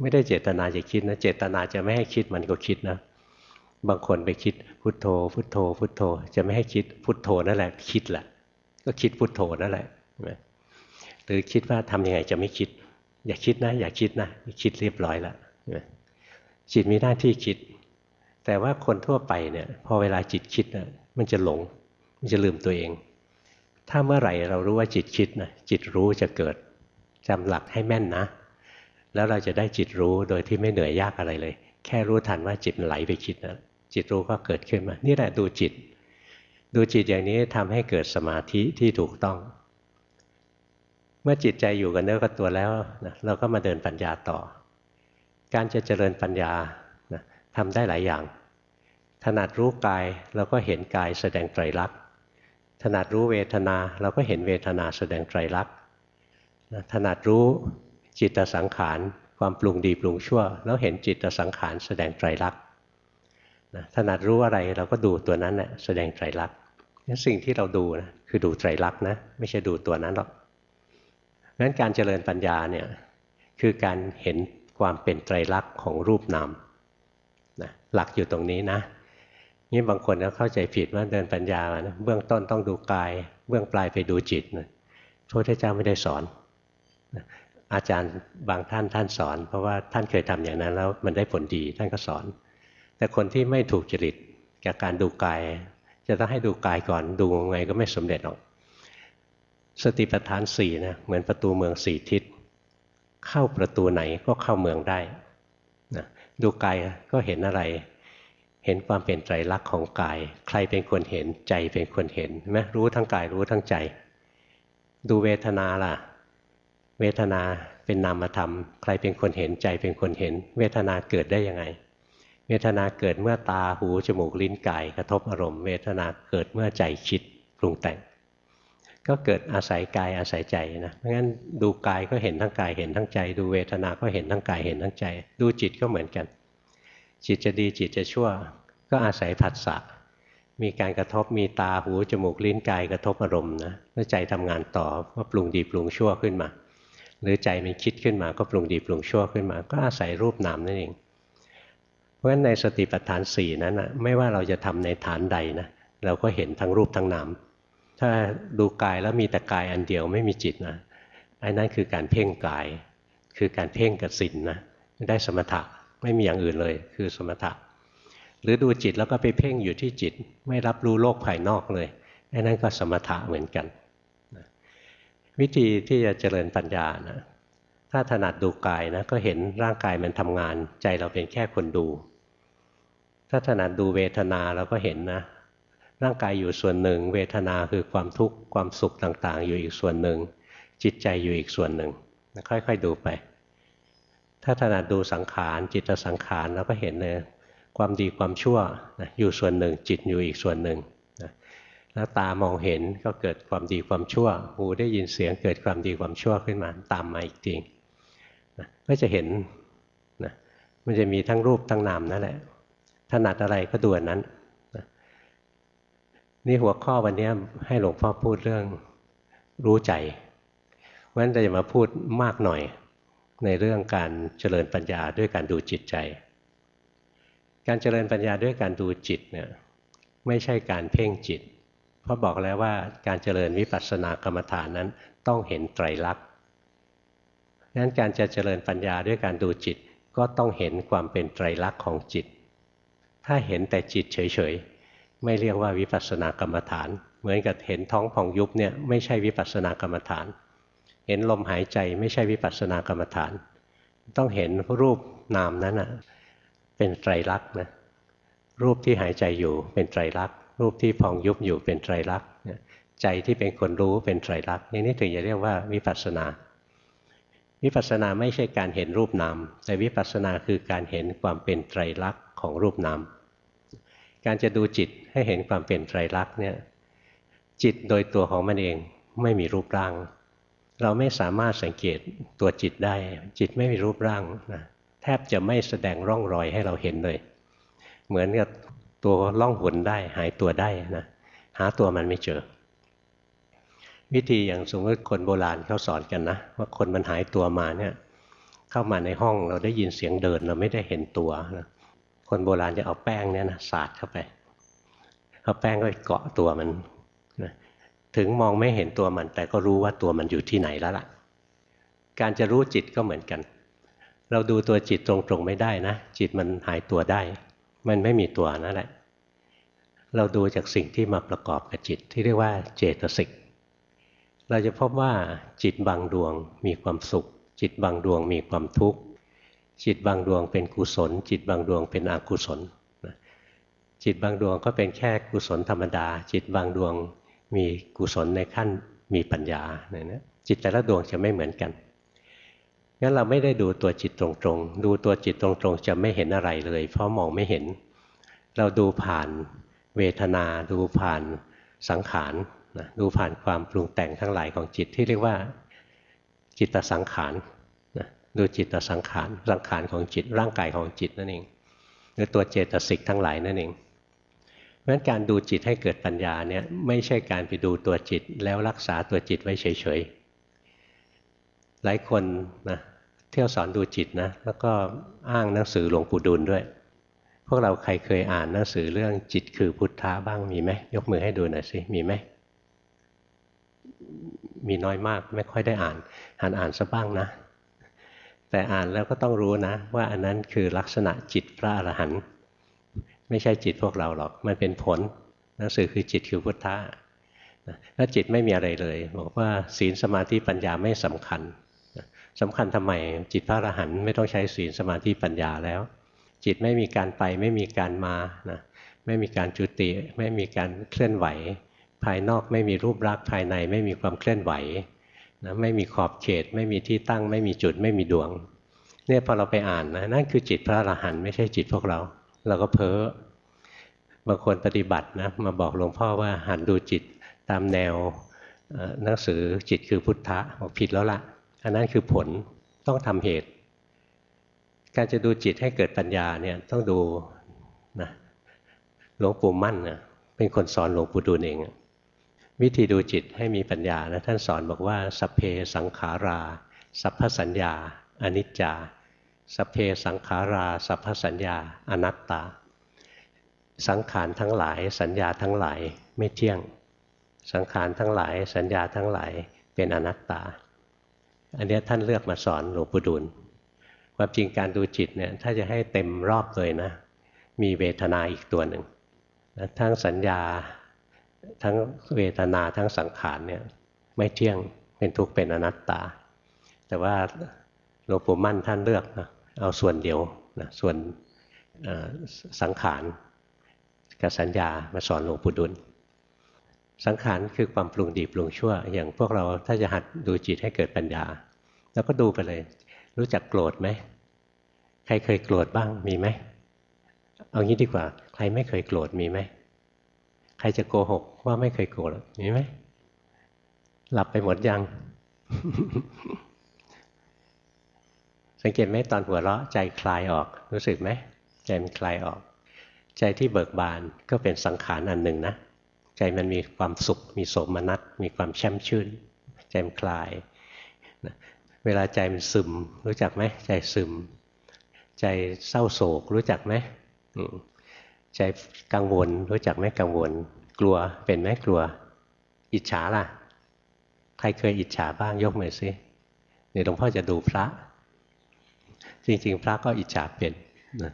ไม่ได้เจตนาจะคิดนะ เจตนาจะไม่ให้คิดมันก็คิดนะ บางคนไปคิดพุทโธ พุทโธ พุทโธ จะไม่ให้คิดพุทโธนั่นแหละ คิดแหละ ก็คิดพุทโธนั่นแหละหรือคิดว่าทำยังไงจะไม่คิด อย่าคิดนะ อย่าคิดนะ คิดเรียบร้อยแล้วจิตมีหน้าที่คิด แต่ว่าคนทั่วไปเนี่ยพอเวลาจิตคิดนะมันจะหลง มันจะลืมตัวเอง ถ้าเมื่อไหร่เรารู้ว่าจิตคิดนะจิตรู้จะเกิด จำหลักให้แม่นนะ แล้วเราจะได้จิตรู้โดยที่ไม่เหนื่อยยากอะไรเลย แค่รู้ทันว่าจิตไหลไปคิดนะจิตรู้ก็เกิดขึ้นมา นี่แหละดูจิต ดูจิตอย่างนี้ทำให้เกิดสมาธิที่ถูกต้อง เมื่อจิตใจอยู่กับเนื้อกับตัวแล้วนะเราก็มาเดินปัญญาต่อ การจะเจริญปัญญานะทำได้หลายอย่าง ถนัดรู้กายเราก็เห็นกายแสดงไตรลักษณ์ถนัดรู้เวทนาเราก็เห็นเวทนาแสดงไตรลักษณ์ ถนัดรู้จิตสังขารความปรุงดีปรุงชั่ว แล้วเห็นจิตสังขารแสดงไตรลักษณ์ถนัดรู้อะไรเราก็ดูตัวนั้นแหละแสดงไตรลักษณ์นั่นสิ่งที่เราดูนะคือดูไตรลักษณ์นะไม่ใช่ดูตัวนั้นหรอกงั้นการเจริญปัญญาเนี่ยคือการเห็นความเป็นไตรลักษณ์ของรูปนามนะหลักอยู่ตรงนี้นะนี่บางคนก็เข้าใจผิดว่าเดินปัญญานะเบื้องต้นต้องดูกาย เบื้องปลายไปดูจิตนะพระพุทธเจ้าไม่ได้สอน อาจารย์บางท่านท่านสอน เพราะว่าท่านเคยทำอย่างนั้นแล้วมันได้ผลดีท่านก็สอน แต่คนที่ไม่ถูกจริตกับการดูกาย จะต้องให้ดูกายก่อนดูไงก็ไม่สมเด็จหรอก สติปัฏฐานสี่นะเหมือนประตูเมืองสี่ทิศ เข้าประตูไหนก็เข้าเมืองได้นะดูกายก็เห็นอะไร เห็นความเป็นไตรลักษณ์ของกาย ใครเป็นคนเห็นใจเป็นคนเห็นไหมรู้ทั้งกายรู้ทั้งใจ ดูเวทนาล่ะ เวทนาเป็นนามธรรม ใครเป็นคนเห็นใจเป็นคนเห็น เวทนาเกิดได้ยังไง เวทนาเกิดเมื่อตาหูจมูกลิ้นกายกระทบอารมณ์ เวทนาเกิดเมื่อใจคิดปรุงแต่ง ก็เกิดอาศัยกายอาศัยใจนะเพราะงั้นดูกายก็เห็นทั้งกายเห็นทั้งใจ ดูเวทนาก็เห็นทั้งกายเห็นทั้งใจ ดูจิตก็เหมือนกัน จิตจะดีจิตจะชั่ว ก็อาศัยผัสสะมีการกระทบมีตาหูจมูกลิ้นกายกระทบอารมณ์นะแล้วใจทำงานต่อก็ปรุงดีปรุงชั่วขึ้นมา หรือใจมันคิดขึ้นมาก็ปรุงดีปรุงชั่วขึ้นมา ก็อาศัยรูปนามนั่นเอง เพราะฉะนั้นในสติปัฏฐานสี่นั้นนะไม่ว่าเราจะทำในฐานใดนะเราก็เห็นทั้งรูปทั้งนามถ้าดูกายแล้วมีแต่กายอันเดียวไม่มีจิตนะไอ้นั่นคือการเพ่งกาย คือการเพ่งกับสินนะได้สมถะไม่มีอย่างอื่นเลย คือสมถะ หรือดูจิตแล้วก็ไปเพ่งอยู่ที่จิต ไม่รับรู้โลกภายนอกเลยไอ้นั่นก็สมถะเหมือนกัน วิธีที่จะเจริญปัญญานะถ้าถนัดดูกายนะก็เห็นร่างกายมันทำงาน ใจเราเป็นแค่คนดู ถ้าถนัดดูเวทนาเราก็เห็นนะ ร่างกายอยู่ส่วนหนึ่ง เวทนาคือความทุกข์ความสุขต่างๆ อยู่อีกส่วนหนึ่ง จิตใจอยู่อีกส่วนหนึ่ง ค่อยๆดูไป ถ้าถนัดดูสังขารจิตสังขารเราก็เห็นเลยความดีความชั่วอยู่ส่วนหนึ่ง จิตอยู่อีกส่วนหนึ่ง นะแล้วตามองเห็นก็เกิดความดีความชั่ว หูได้ยินเสียงเกิดความดีความชั่วขึ้นมาตามมาอีกทีนะก็จะเห็นนะมันจะมีทั้งรูปทั้งนามนั่นแหละถนัดอะไรก็ดูอันนั้นนี่หัวข้อวันนี้ให้หลวงพ่อพูดเรื่องรู้ใจเพราะฉะนั้นจะมาพูดมากหน่อยในเรื่องการเจริญปัญญาด้วยการดูจิตใจ การเจริญปัญญาด้วยการดูจิตเนี่ยไม่ใช่การเพ่งจิต พราะบอกแล้วว่าการเจริญวิปัสสนากรรมฐานนั้นต้องเห็นไตรลักษณ์งั้นการจะเจริญปัญญาด้วยการดูจิตก็ต้องเห็นความเป็นไตรลักษณ์ของจิต ถ้าเห็นแต่จิตเฉยๆ ไม่เรียกว่าวิปัสสนากรรมฐาน เหมือนกับเห็นท้องพองยุบเนี่ยไม่ใช่วิปัสสนากรรมฐาน เห็นลมหายใจไม่ใช่วิปัสสนากรรมฐาน ต้องเห็นรูปนามนั้นนะเป็นไตรลักษณ์นะรูปที่หายใจอยู่เป็นไตรลักษณ์ รูปที่พองยุบอยู่เป็นไตรลักษณ์ใจที่เป็นคนรู้เป็นไตรลักษณ์นี่นี่ถึงจะเรียกว่าวิปัสสนา วิปัสสนาไม่ใช่การเห็นรูปนามแต่วิปัสสนาคือการเห็นความเป็นไตรลักษณ์ของรูปนามการจะดูจิตให้เห็นความเปลี่ยนไตรลักษณ์เนี่ยจิตโดยตัวของมันเองไม่มีรูปร่าง เราไม่สามารถสังเกตตัวจิตได้ จิตไม่มีรูปร่างนะแทบจะไม่แสดงร่องรอยให้เราเห็นเลย เหมือนกับ ตัวล่องหนได้ หายตัวได้นะหาตัวมันไม่เจอ วิธีอย่างสมมติคนโบราณเขาสอนกันนะ ว่าคนมันหายตัวมาเนี่ย เข้ามาในห้องเราได้ยินเสียงเดินเราไม่ได้เห็นตัวนะคนโบราณจะเอาแป้งเนี่ยนะสาดเข้าไปเอาแป้งก็เกาะตัวมันนะถึงมองไม่เห็นตัวมัน แต่ก็รู้ว่าตัวมันอยู่ที่ไหนแล้วล่ะ การจะรู้จิตก็เหมือนกัน เราดูตัวจิตตรงๆไม่ได้นะ จิตมันหายตัวได้ มันไม่มีตัวนั่นแหละ เราดูจากสิ่งที่มาประกอบกับจิตที่เรียกว่าเจตสิก เราจะพบว่าจิตบางดวงมีความสุข จิตบางดวงมีความทุกข์ จิตบางดวงเป็นกุศล จิตบางดวงเป็นอกุศล จิตบางดวงก็เป็นแค่กุศลธรรมดา จิตบางดวงมีกุศลในขั้นมีปัญญาเนี่ยจิตแต่ละดวงจะไม่เหมือนกัน งั้นเราไม่ได้ดูตัวจิตตรงๆ ดูตัวจิตตรงๆ จะไม่เห็นอะไรเลย เพราะมองไม่เห็น เราดูผ่านเวทนา ดูผ่านสังขารดูผ่านความปรุงแต่งทั้งหลายของจิตที่เรียกว่า จิตสังขารดูจิตสังขารสังขารของจิตร่างกายของจิตนั่นเองหรือตัวเจตสิกทั้งหลายนั่นเองเพราะฉะนั้นการดูจิตให้เกิดปัญญาเนี่ยไม่ใช่การไปดูตัวจิตแล้วรักษาตัวจิตไว้เฉยๆ หลายคนนะเที่ยวสอนดูจิตนะแล้วก็อ้างหนังสือหลวงปู่ดูลด้วย พวกเราใครเคยอ่านหนังสือเรื่องจิตคือพุทธะบ้างมีไหมยกมือให้ดูหน่อยสิมีไหมมีน้อยมากไม่ค่อยได้อ่านอ่านอ่านซะบ้างนะ แต่อ่านแล้วก็ต้องรู้นะ ว่าอันนั้นคือลักษณะจิตพระอรหันต์ไม่ใช่จิตพวกเราหรอก มันเป็นผลหนังสือคือจิตคือพุทธะถ้าจิตไม่มีอะไรเลย บอกว่าศีลสมาธิปัญญาไม่สำคัญ สำคัญทำไมจิตพระอรหันต์ไม่ต้องใช้ศีลสมาธิปัญญาแล้ว จิตไม่มีการไปไม่มีการมานะไม่มีการจุติ ไม่มีการเคลื่อนไหว ภายนอกไม่มีรูปรักษณ์ภายในไม่มีความเคลื่อนไหวนะไม่มีขอบเขต ไม่มีที่ตั้ง ไม่มีจุดไม่มีดวงเนี่ยพอเราไปอ่านนะนั่นคือจิตพระอรหันต์ไม่ใช่จิตพวกเรา เราก็เพ้อบางคนปฏิบัตินะมาบอกหลวงพ่อว่าหันดูจิตตามแนวหนังสือจิตคือพุทธะบอกผิดแล้วละ่ะ อันนั้นคือผลต้องทำเหตุ การจะดูจิตให้เกิดปัญญาเนี่ยต้องดูนะหลวงปู่มั่นนะเป็นคนสอนหลวงปู่ดูลเองวิธีดูจิตให้มีปัญญานะท่านสอนบอกว่าสัพเพสังขารา สัพพสัญญาอนิจจาสัพเพสังขารา สัพพสัญญาอนัตตา สังขารทั้งหลายสัญญาทั้งหลายไม่เที่ยง สังขารทั้งหลายสัญญาทั้งหลายเป็นอนัตตา อันนี้ท่านเลือกมาสอนหลวงปู่ดูลความจริงการดูจิตเนี่ยถ้าจะให้เต็มรอบเลยนะ มีเวทนาอีกตัวหนึ่งทั้งสัญญาทั้งเวทนาทั้งสังขารเนี่ยไม่เที่ยงเป็นทุกข์เป็นอนัตตา แต่ว่าหลวงปู่มั่นท่านเลือกนะเอาส่วนเดียวนะส่วนสังขารกับสัญญามาสอนหลวงปู่ดุล สังขารคือความปรุงดีปรุงชั่ว อย่างพวกเราถ้าจะหัดดูจิตให้เกิดปัญญา แล้วก็ดูไปเลย รู้จักโกรธไหมใครเคยโกรธบ้างมีไหมเอางี้ดีกว่า ใครไม่เคยโกรธมีไหมใครจะโกหกว่าไม่เคยโกรธมีไหมหลับไปหมดยัง สังเกตไหมตอนหัวเราะใจคลายออก รู้สึกไหมใจมันคลายออก ใจที่เบิกบานก็เป็นสังขารอันหนึ่งนะ ใจมันมีความสุข มีโสมนัสมีความแช่มชื่น ใจมันคลายเวลาใจมันซึม รู้จักไหมใจซึม ใจเศร้าโศก รู้จักไหมใจกังวล รู้จักไหมกังวล กลัวเป็นไหมกลัว อิจฉาล่ะ ใครเคยอิจฉาบ้างยกมือซิเดี๋ยวหลวงพ่อจะดูพระ จริง ๆ พระก็อิจฉาเป็นนะ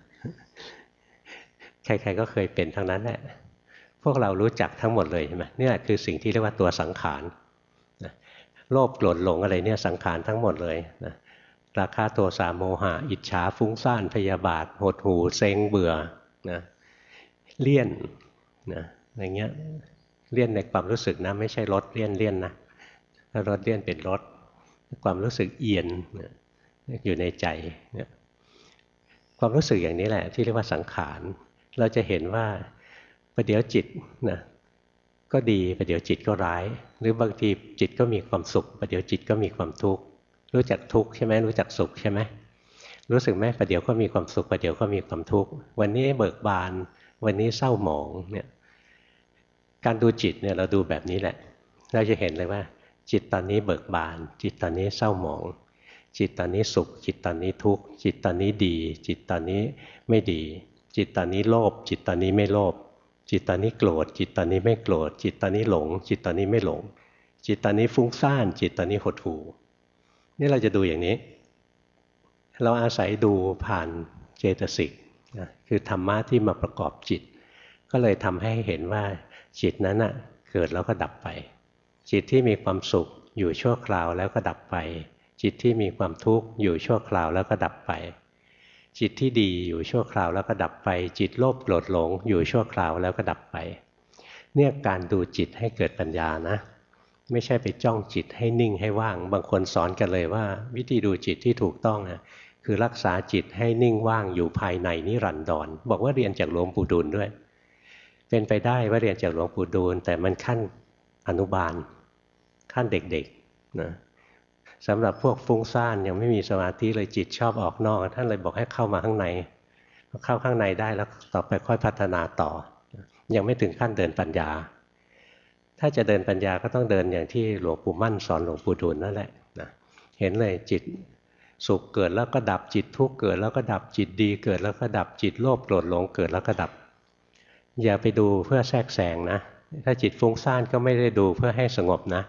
ใครๆก็เคยเป็นทั้งนั้นแหละ พวกเรารู้จักทั้งหมดเลยใช่ไหมนี่แหละคือสิ่งที่เรียกว่าตัวสังขารโลภโกรธหลงอะไรเนี่ยสังขารทั้งหมดเลยนะราคาโทสะโมหะ อิจฉาฟุ้งซ่านพยาบาทหดหูเซ็งเบื่อนะเลี่ยนนะอย่างเงี้ยเลี่ยนในความรู้สึกนะไม่ใช่รถเลี่ยนเลี่ยนนะถ้ารถเลี่ยนเป็นรถความรู้สึกเอียนนะอยู่ในใจความรู้สึกอย่างนี้แหละ ที่เรียกว่าสังขาร เราจะเห็นว่า ประเดี๋ยวจิตนะก็ดีประเดี๋ยวจิตก็ร้าย หรือบางทีจิตก็มีความสุขประเดี๋ยวจิตก็มีความทุกข์รู้จักทุกข์ใช่ไหมรู้จักสุขใช่ไหมรู้สึกไหมประเดี๋ยวก็มีความสุขประเดี๋ยวก็มีความทุกข์วันนี้เบิกบาน วันนี้เศร้าหมองเนี่ยการดูจิตเนี่ยเราดูแบบนี้แหละ เราจะเห็นเลยว่า จิตตอนนี้เบิกบาน จิตตอนนี้เศร้าหมอง จิตตอนนี้สุข จิตตอนนี้ทุกข์จิตตอนนี้ดี จิตตอนนี้ไม่ดี จิตตอนนี้โลภจิตตอนนี้ไม่โลภ จิตตอนนี้โกรธ จิตตอนนี้ไม่โกรธ จิตตอนนี้หลง จิตตอนนี้ไม่หลง จิตตอนนี้ฟุ้งซ่าน จิตตอนนี้หดหู่นี่เราจะดูอย่างนี้ เราอาศัยดูผ่านเจตสิกนะคือธรรมะที่มาประกอบจิต ก็เลยทำให้เห็นว่าจิตนั้นนะเกิดแล้วก็ดับไป จิตที่มีความสุขอยู่ชั่วคราวแล้วก็ดับไป จิตที่มีความทุกข์อยู่ชั่วคราวแล้วก็ดับไป จิตที่ดีอยู่ชั่วคราวแล้วก็ดับไป จิตโลภโกรธหลง อยู่ชั่วคราวแล้วก็ดับไป เนี่ยการดูจิตให้เกิดปัญญานะ ไม่ใช่ไปจ้องจิตให้นิ่งให้ว่าง บางคนสอนกันเลยว่า วิธีดูจิตที่ถูกต้องนะคือรักษาจิตให้นิ่งว่างอยู่ภายในนิรันดรบอกว่าเรียนจากหลวงปู่ดูลด้วย เป็นไปได้ว่าเรียนจากหลวงปู่ดูลแต่มันขั้นอนุบาล ขั้นเด็กๆนะ สำหรับพวกฟุ้งซ่านยังไม่มีสมาธิเลยจิตชอบออกนอก ท่านเลยบอกให้เข้ามาข้างในเข้าข้างในได้แล้วต่อไปค่อยพัฒนาต่อ ยังไม่ถึงขั้นเดินปัญญา ถ้าจะเดินปัญญาก็ต้องเดินอย่างที่หลวงปู่มั่นสอนหลวงปู่ดูลนั่นแหละนะเห็นเลยจิตสุขเกิดแล้วก็ดับจิตทุกข์เกิดแล้วก็ดับจิตดีเกิดแล้วก็ดับจิตโลภโกรธหลงเกิดแล้วก็ดับ อย่าไปดูเพื่อแทรกแซงนะ ถ้าจิตฟุ้งซ่านก็ไม่ได้ดูเพื่อให้สงบนะ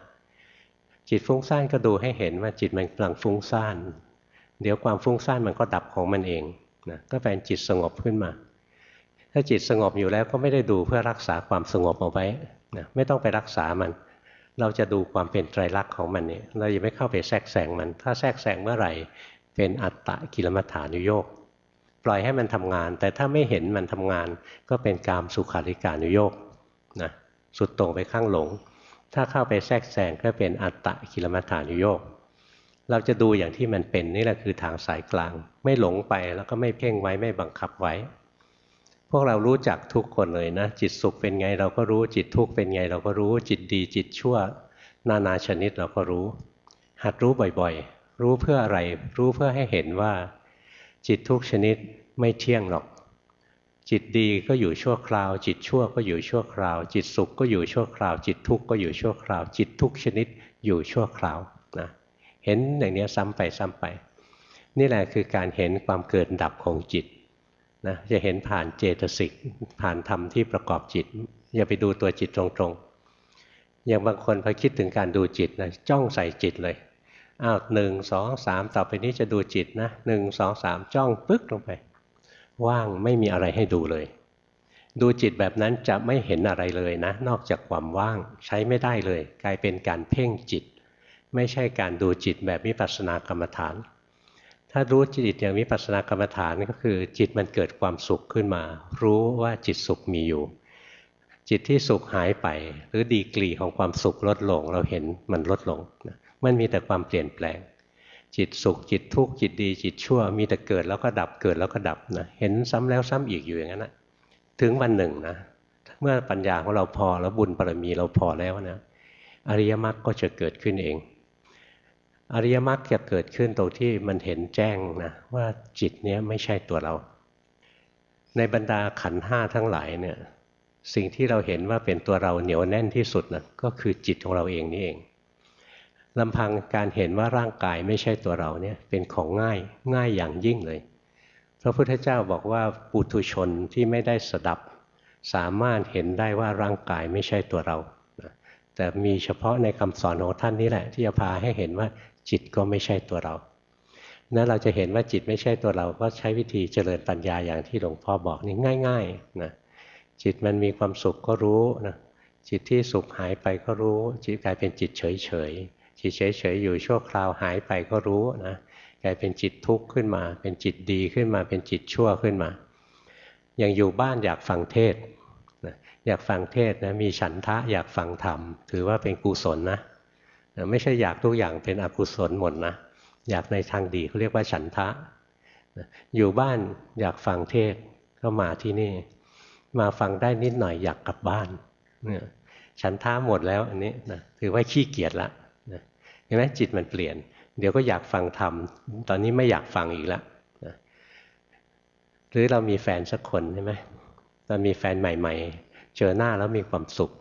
จิตฟุ้งซ่านก็ดูให้เห็นว่าจิตมันกำลังฟุ้งซ่าน เดี๋ยวความฟุ้งซ่านมันก็ดับของมันเองนะก็เป็นจิตสงบขึ้นมา ถ้าจิตสงบอยู่แล้วก็ไม่ได้ดูเพื่อรักษาความสงบเอาไว้นะไม่ต้องไปรักษามัน เราจะดูความเป็นไตรลักษณ์ของมันเนี่ยเราอย่าไม่เข้าไปแทรกแซงมัน ถ้าแทรกแซงเมื่อไหร่ เป็นอัตตะกิลมัฐานุโยกปล่อยให้มันทำงาน แต่ถ้าไม่เห็นมันทำงานก็เป็นกามสุขาริการุโยกนะสุดตรงไปข้างหลง ถ้าเข้าไปแทรกแซงก็เป็นอัตตะกิลมัฐานุโยกเราจะดูอย่างที่มันเป็นนี่แหละคือทางสายกลาง ไม่หลงไปแล้วก็ไม่เพ่งไว้ไม่บังคับไว้ พวกเรารู้จักทุกคนเลยนะ จิตสุขเป็นไงเราก็รู้จิตทุกข์เป็นไงเราก็รู้จิตดีจิตชั่ว นานาชนิดเราก็รู้ หัดรู้บ่อยๆ รู้เพื่ออะไร รู้เพื่อให้เห็นว่า จิตทุกชนิดไม่เที่ยงหรอก จิตดีก็อยู่ชั่วคราว จิตชั่วก็อยู่ชั่วคราว จิตสุขก็อยู่ชั่วคราว จิตทุกข์ก็อยู่ชั่วคราว จิตทุกชนิดอยู่ชั่วคราวนะเห็นอย่างนี้ซ้ำไปซ้ำไป นี่แหละคือการเห็นความเกิดดับของจิตนะจะเห็นผ่านเจตสิกผ่านธรรมที่ประกอบจิต อย่าไปดูตัวจิตตรงๆ อย่างบางคนพอคิดถึงการดูจิตนะจ้องใส่จิตเลยอ้าวหนึ่งสองสามต่อไปนี้จะดูจิตนะหนึ่งสองสามจ้องปึ๊กลงไป ว่างไม่มีอะไรให้ดูเลย ดูจิตแบบนั้นจะไม่เห็นอะไรเลยนะ นอกจากความว่างใช้ไม่ได้เลย กลายเป็นการเพ่งจิต ไม่ใช่การดูจิตแบบวิปัสสนากรรมฐาน ถ้ารู้จิตอย่างวิปัสสนากรรมฐานก็คือ จิตมันเกิดความสุขขึ้นมา รู้ว่าจิตสุขมีอยู่ จิตที่สุขหายไป หรือดีกรีของความสุขลดลง เราเห็นมันลดลง มันมีแต่ความเปลี่ยนแปลง จิตสุขจิตทุกข์จิตดีจิตชั่ว มีแต่เกิดแล้วก็ดับเกิดแล้วก็ดับนะเห็นซ้ำแล้วซ้ำอีกอยู่อย่างนั้นนะถึงวันหนึ่งนะเมื่อปัญญาของเราพอแล้วบุญบารมีเราพอแล้วนะอริยมรรคก็จะเกิดขึ้นเอง อริยมรรคจะเกิดขึ้นตรงที่มันเห็นแจ้งนะว่าจิตเนี้ยไม่ใช่ตัวเรา ในบรรดาขันห้าทั้งหลายเนี่ยสิ่งที่เราเห็นว่าเป็นตัวเราเหนียวแน่นที่สุดนะก็คือจิตของเราเองนี่เอง ลำพังการเห็นว่าร่างกายไม่ใช่ตัวเราเนี่ยเป็นของง่ายง่ายอย่างยิ่งเลย พระพุทธเจ้าบอกว่าปุถุชนที่ไม่ได้สดับ สามารถเห็นได้ว่าร่างกายไม่ใช่ตัวเราแต่มีเฉพาะในคำสอนของท่านนี่แหละ ที่จะพาให้เห็นว่าจิตก็ไม่ใช่ตัวเรานั้นเราจะเห็นว่าจิตไม่ใช่ตัวเราก็ใช้วิธีเจริญปัญญาอย่างที่หลวงพ่อบอกนี่ง่ายๆนะจิตมันมีความสุขก็รู้นะจิตที่สุขหายไปก็รู้ จิตกลายเป็นจิตเฉย จิตเฉยๆอยู่ชั่วคราวหายไปก็รู้นะกลายเป็นจิตทุกข์ขึ้นมา เป็นจิตดีขึ้นมา เป็นจิตชั่วขึ้นมา อย่างอยู่บ้านอยากฟังเทศนะอยากฟังเทศนะมีฉันทะอยากฟังธรรม ถือว่าเป็นกุศลนะนะไม่ใช่อยากทุกอย่างเป็นอกุศลหมดนะอยากในทางดีเขาเรียกว่าฉันทะนะอยู่บ้านอยากฟังเทศก็มาที่นี่ มาฟังได้นิดหน่อยอยากกลับบ้านเนี่ยฉันท้าหมดแล้วอันนี้นะถือว่าขี้เกียจละ ไหมจิตมันเปลี่ยน เดี๋ยวก็อยากฟังธรรม ตอนนี้ไม่อยากฟังอีกแล้วหรือเรามีแฟนสักคนใช่ไหมตอนมีแฟนใหม่ ๆ เจอหน้าแล้วมีความสุข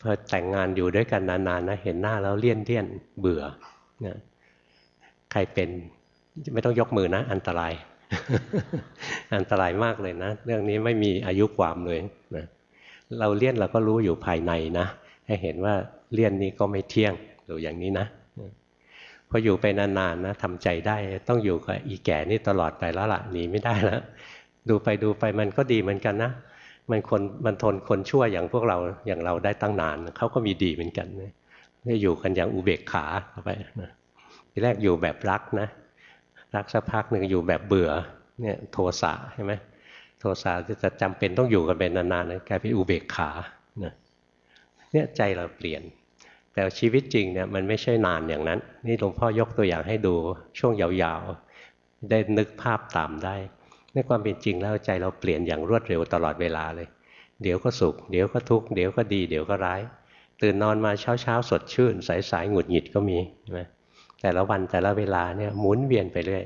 พอแต่งงานอยู่ด้วยกันนานๆนะเห็นหน้าแล้วเลี่ยนเลี่ยนเบื่อนะใครเป็นไม่ต้องยกมือนะ อันตราย อันตรายมากเลยนะ เรื่องนี้ไม่มีอายุความเลยนะเราเลี่ยนเราก็รู้อยู่ภายในนะ ให้เห็นว่าเลี่ยนนี้ก็ไม่เที่ยงดูอย่างนี้นะ พออยู่ไปนานๆนะทำใจได้ต้องอยู่กับอีแก่นี่ตลอดไปแล้วละ่ะหนีไม่ได้แล้วดูไปดูไปมันก็ดีเหมือนกันนะ มันคนมันทนคนชั่วอย่างพวกเราอย่างเราได้ตั้งนานเขาก็มีดีเหมือนกันนี่อยู่กันอย่างอุเบกขาไปนะทีแรกอยู่แบบรักนะ รักสักพักหนึ่งอยู่แบบเบื่อเนี่ยโทสะใช่ไหมโทสะจะจำเป็นต้องอยู่กันเป็นนานๆกลายเป็นอุเบกขาเนี่ยใจเราเปลี่ยน แต่ชีวิตจริงเนี่ยมันไม่ใช่นานอย่างนั้น นี่หลวงพ่อยกตัวอย่างให้ดูช่วงยาวๆ ได้นึกภาพตามได้ ในความเป็นจริงแล้วใจเราเปลี่ยนอย่างรวดเร็วตลอดเวลาเลย เดี๋ยวก็สุข เดี๋ยวก็ทุกข์ เดี๋ยวก็ดี เดี๋ยวก็ร้าย ตื่นนอนมาเช้าเช้าสดชื่น สายสายหงุดหงิดก็มีใช่ไหมแต่ละวันแต่ละเวลาเนี่ยหมุนเวียนไปเรื่อย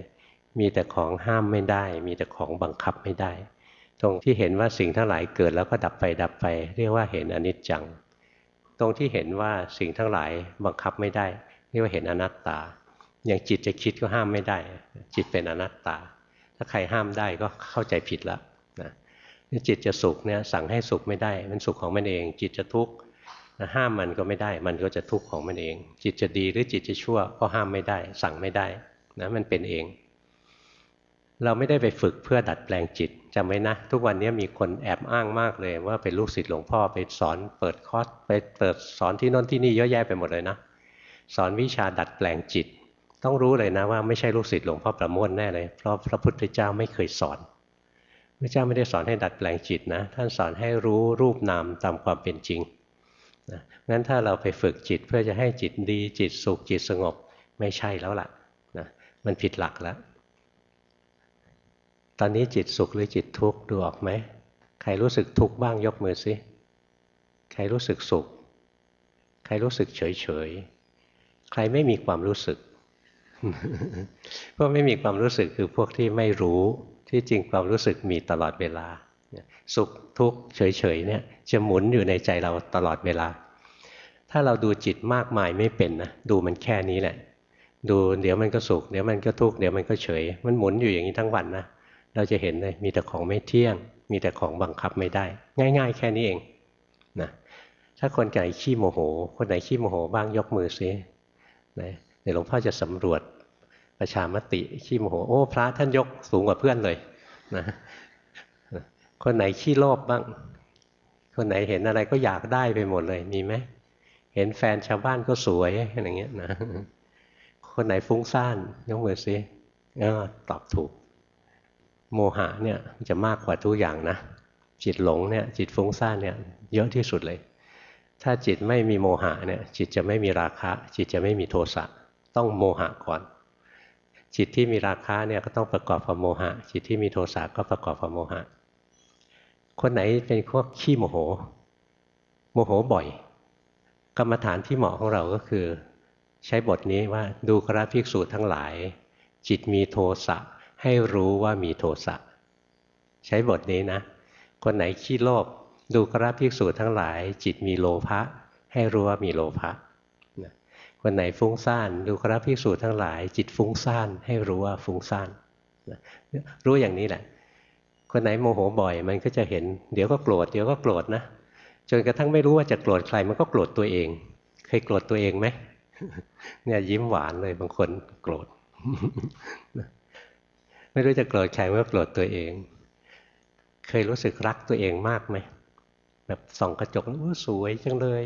มีแต่ของห้ามไม่ได้ มีแต่ของบังคับไม่ได้ ตรงที่เห็นว่าสิ่งทั้งหลายเกิดแล้วก็ดับไปดับไป เรียกว่าเห็นอนิจจัง ตรงที่เห็นว่าสิ่งทั้งหลายบังคับไม่ได้เรียกว่าเห็นอนัตตา อย่างจิตจะคิดก็ห้ามไม่ได้ จิตเป็นอนัตตา ถ้าใครห้ามได้ก็เข้าใจผิดแล้วนะจิตจะสุขเนี่ยสั่งให้สุขไม่ได้ มันสุขของมันเอง จิตจะทุกข์ห้ามมันก็ไม่ได้ มันก็จะทุกข์ของมันเอง จิตจะดีหรือจิตจะชั่วก็ห้ามไม่ได้ สั่งไม่ได้นะมันเป็นเอง เราไม่ได้ไปฝึกเพื่อดัดแปลงจิต จำไว้นะ ทุกวันนี้มีคนแอบอ้างมากเลย ว่าเป็นลูกศิษย์หลวงพ่อไปสอนเปิดคอร์สไปเปิดสอนที่น้นที่นี่เยอะแยะไปหมดเลยนะ สอนวิชาดัดแปลงจิต ต้องรู้เลยนะว่าไม่ใช่ลูกศิษย์หลวงพ่อประโมทแน่เลย เพราะพระพุทธเจ้าไม่เคยสอนพระเจ้าไม่ได้สอนให้ดัดแปลงจิตนะ ท่านสอนให้รู้รูปนามตามความเป็นจริงนะงั้นถ้าเราไปฝึกจิตเพื่อจะให้จิตดีจิตสุขจิตสงบไม่ใช่แล้วล่ะนะมันผิดหลักแล้ว ตอนนี้จิตสุขหรือจิตทุกข์ดูออกไหมใครรู้สึกทุกข์บ้างยกมือสิใครรู้สึกสุข ใครรู้สึกเฉยเฉยใครไม่มีความรู้สึกพวกไม่มีความรู้สึกคือพวกที่ไม่รู้ที่จริงความรู้สึกมีตลอดเวลา สุขทุกข์เฉยๆเนี่ยจะหมุนอยู่ในใจเราตลอดเวลา ถ้าเราดูจิตมากมายไม่เป็นนะดูมันแค่นี้แหละ ดูเดี๋ยวมันก็สุขเดี๋ยวมันก็ทุกข์เดี๋ยวมันก็เฉย มันหมุนอยู่อย่างนี้ทั้งวันนะ เราจะเห็นเลยมีแต่ของไม่เที่ยง มีแต่ของบังคับไม่ได้ ง่าย ๆ แค่นี้เองนะถ้าคนไหนขี้โมโห คนไหนขี้โมโหบ้างยกมือซินะเดี๋ยวหลวงพ่อจะสำรวจประชามติขี้โมโหโอ้พระท่านยกสูงกว่าเพื่อนเลยนะคนไหนขี้โลภบ้าง คนไหนเห็นอะไรก็อยากได้ไปหมดเลยมีไหมเห็นแฟนชาวบ้านก็สวยอะไรเงี้ยนะคนไหนฟุ้งซ่านยกมือซิตอบถูก โมหะเนี่ยจะมากกว่าทุกอย่างนะ จิตหลงเนี่ยจิตฟุ้งซ่านเนี่ยเยอะที่สุดเลย ถ้าจิตไม่มีโมหะเนี่ยจิตจะไม่มีราคะ จิตจะไม่มีโทสะต้องโมหะก่อน จิตที่มีราคะเนี่ยก็ต้องประกอบกับโมหะ จิตที่มีโทสะก็ประกอบกับโมหะ คนไหนเป็นพวกขี้โมโห โมโหบ่อย กรรมฐานที่เหมาะของเราก็คือ ใช้บทนี้ว่าดูกราภิกษุทั้งหลาย จิตมีโทสะ ให้รู้ว่ามีโทสะใช้บทนี้นะ คนไหนขี้โลภดูกราภิกษุทั้งหลาย จิตมีโลภะให้รู้ว่ามีโลภะคนไหนฟุ้งซ่านดูกราภิกษุทั้งหลาย จิตฟุ้งซ่านให้รู้ว่าฟุ้งซ่านรู้อย่างนี้แหละ คนไหนโมโหบ่อยมันก็จะเห็น เดี๋ยวก็โกรธเดี๋ยวก็โกรธนะจนกระทั่งไม่รู้ว่าจะโกรธใครมันก็โกรธตัวเอง เคยโกรธตัวเองไหมเนี่ยยิ้มหวานเลยบางคนโกรธ ไม่รู้จะโกรธใครเมื่อโกรธตัวเอง เคยรู้สึกรักตัวเองมากไหมแบบส่องกระจกแล้วสวยจังเลย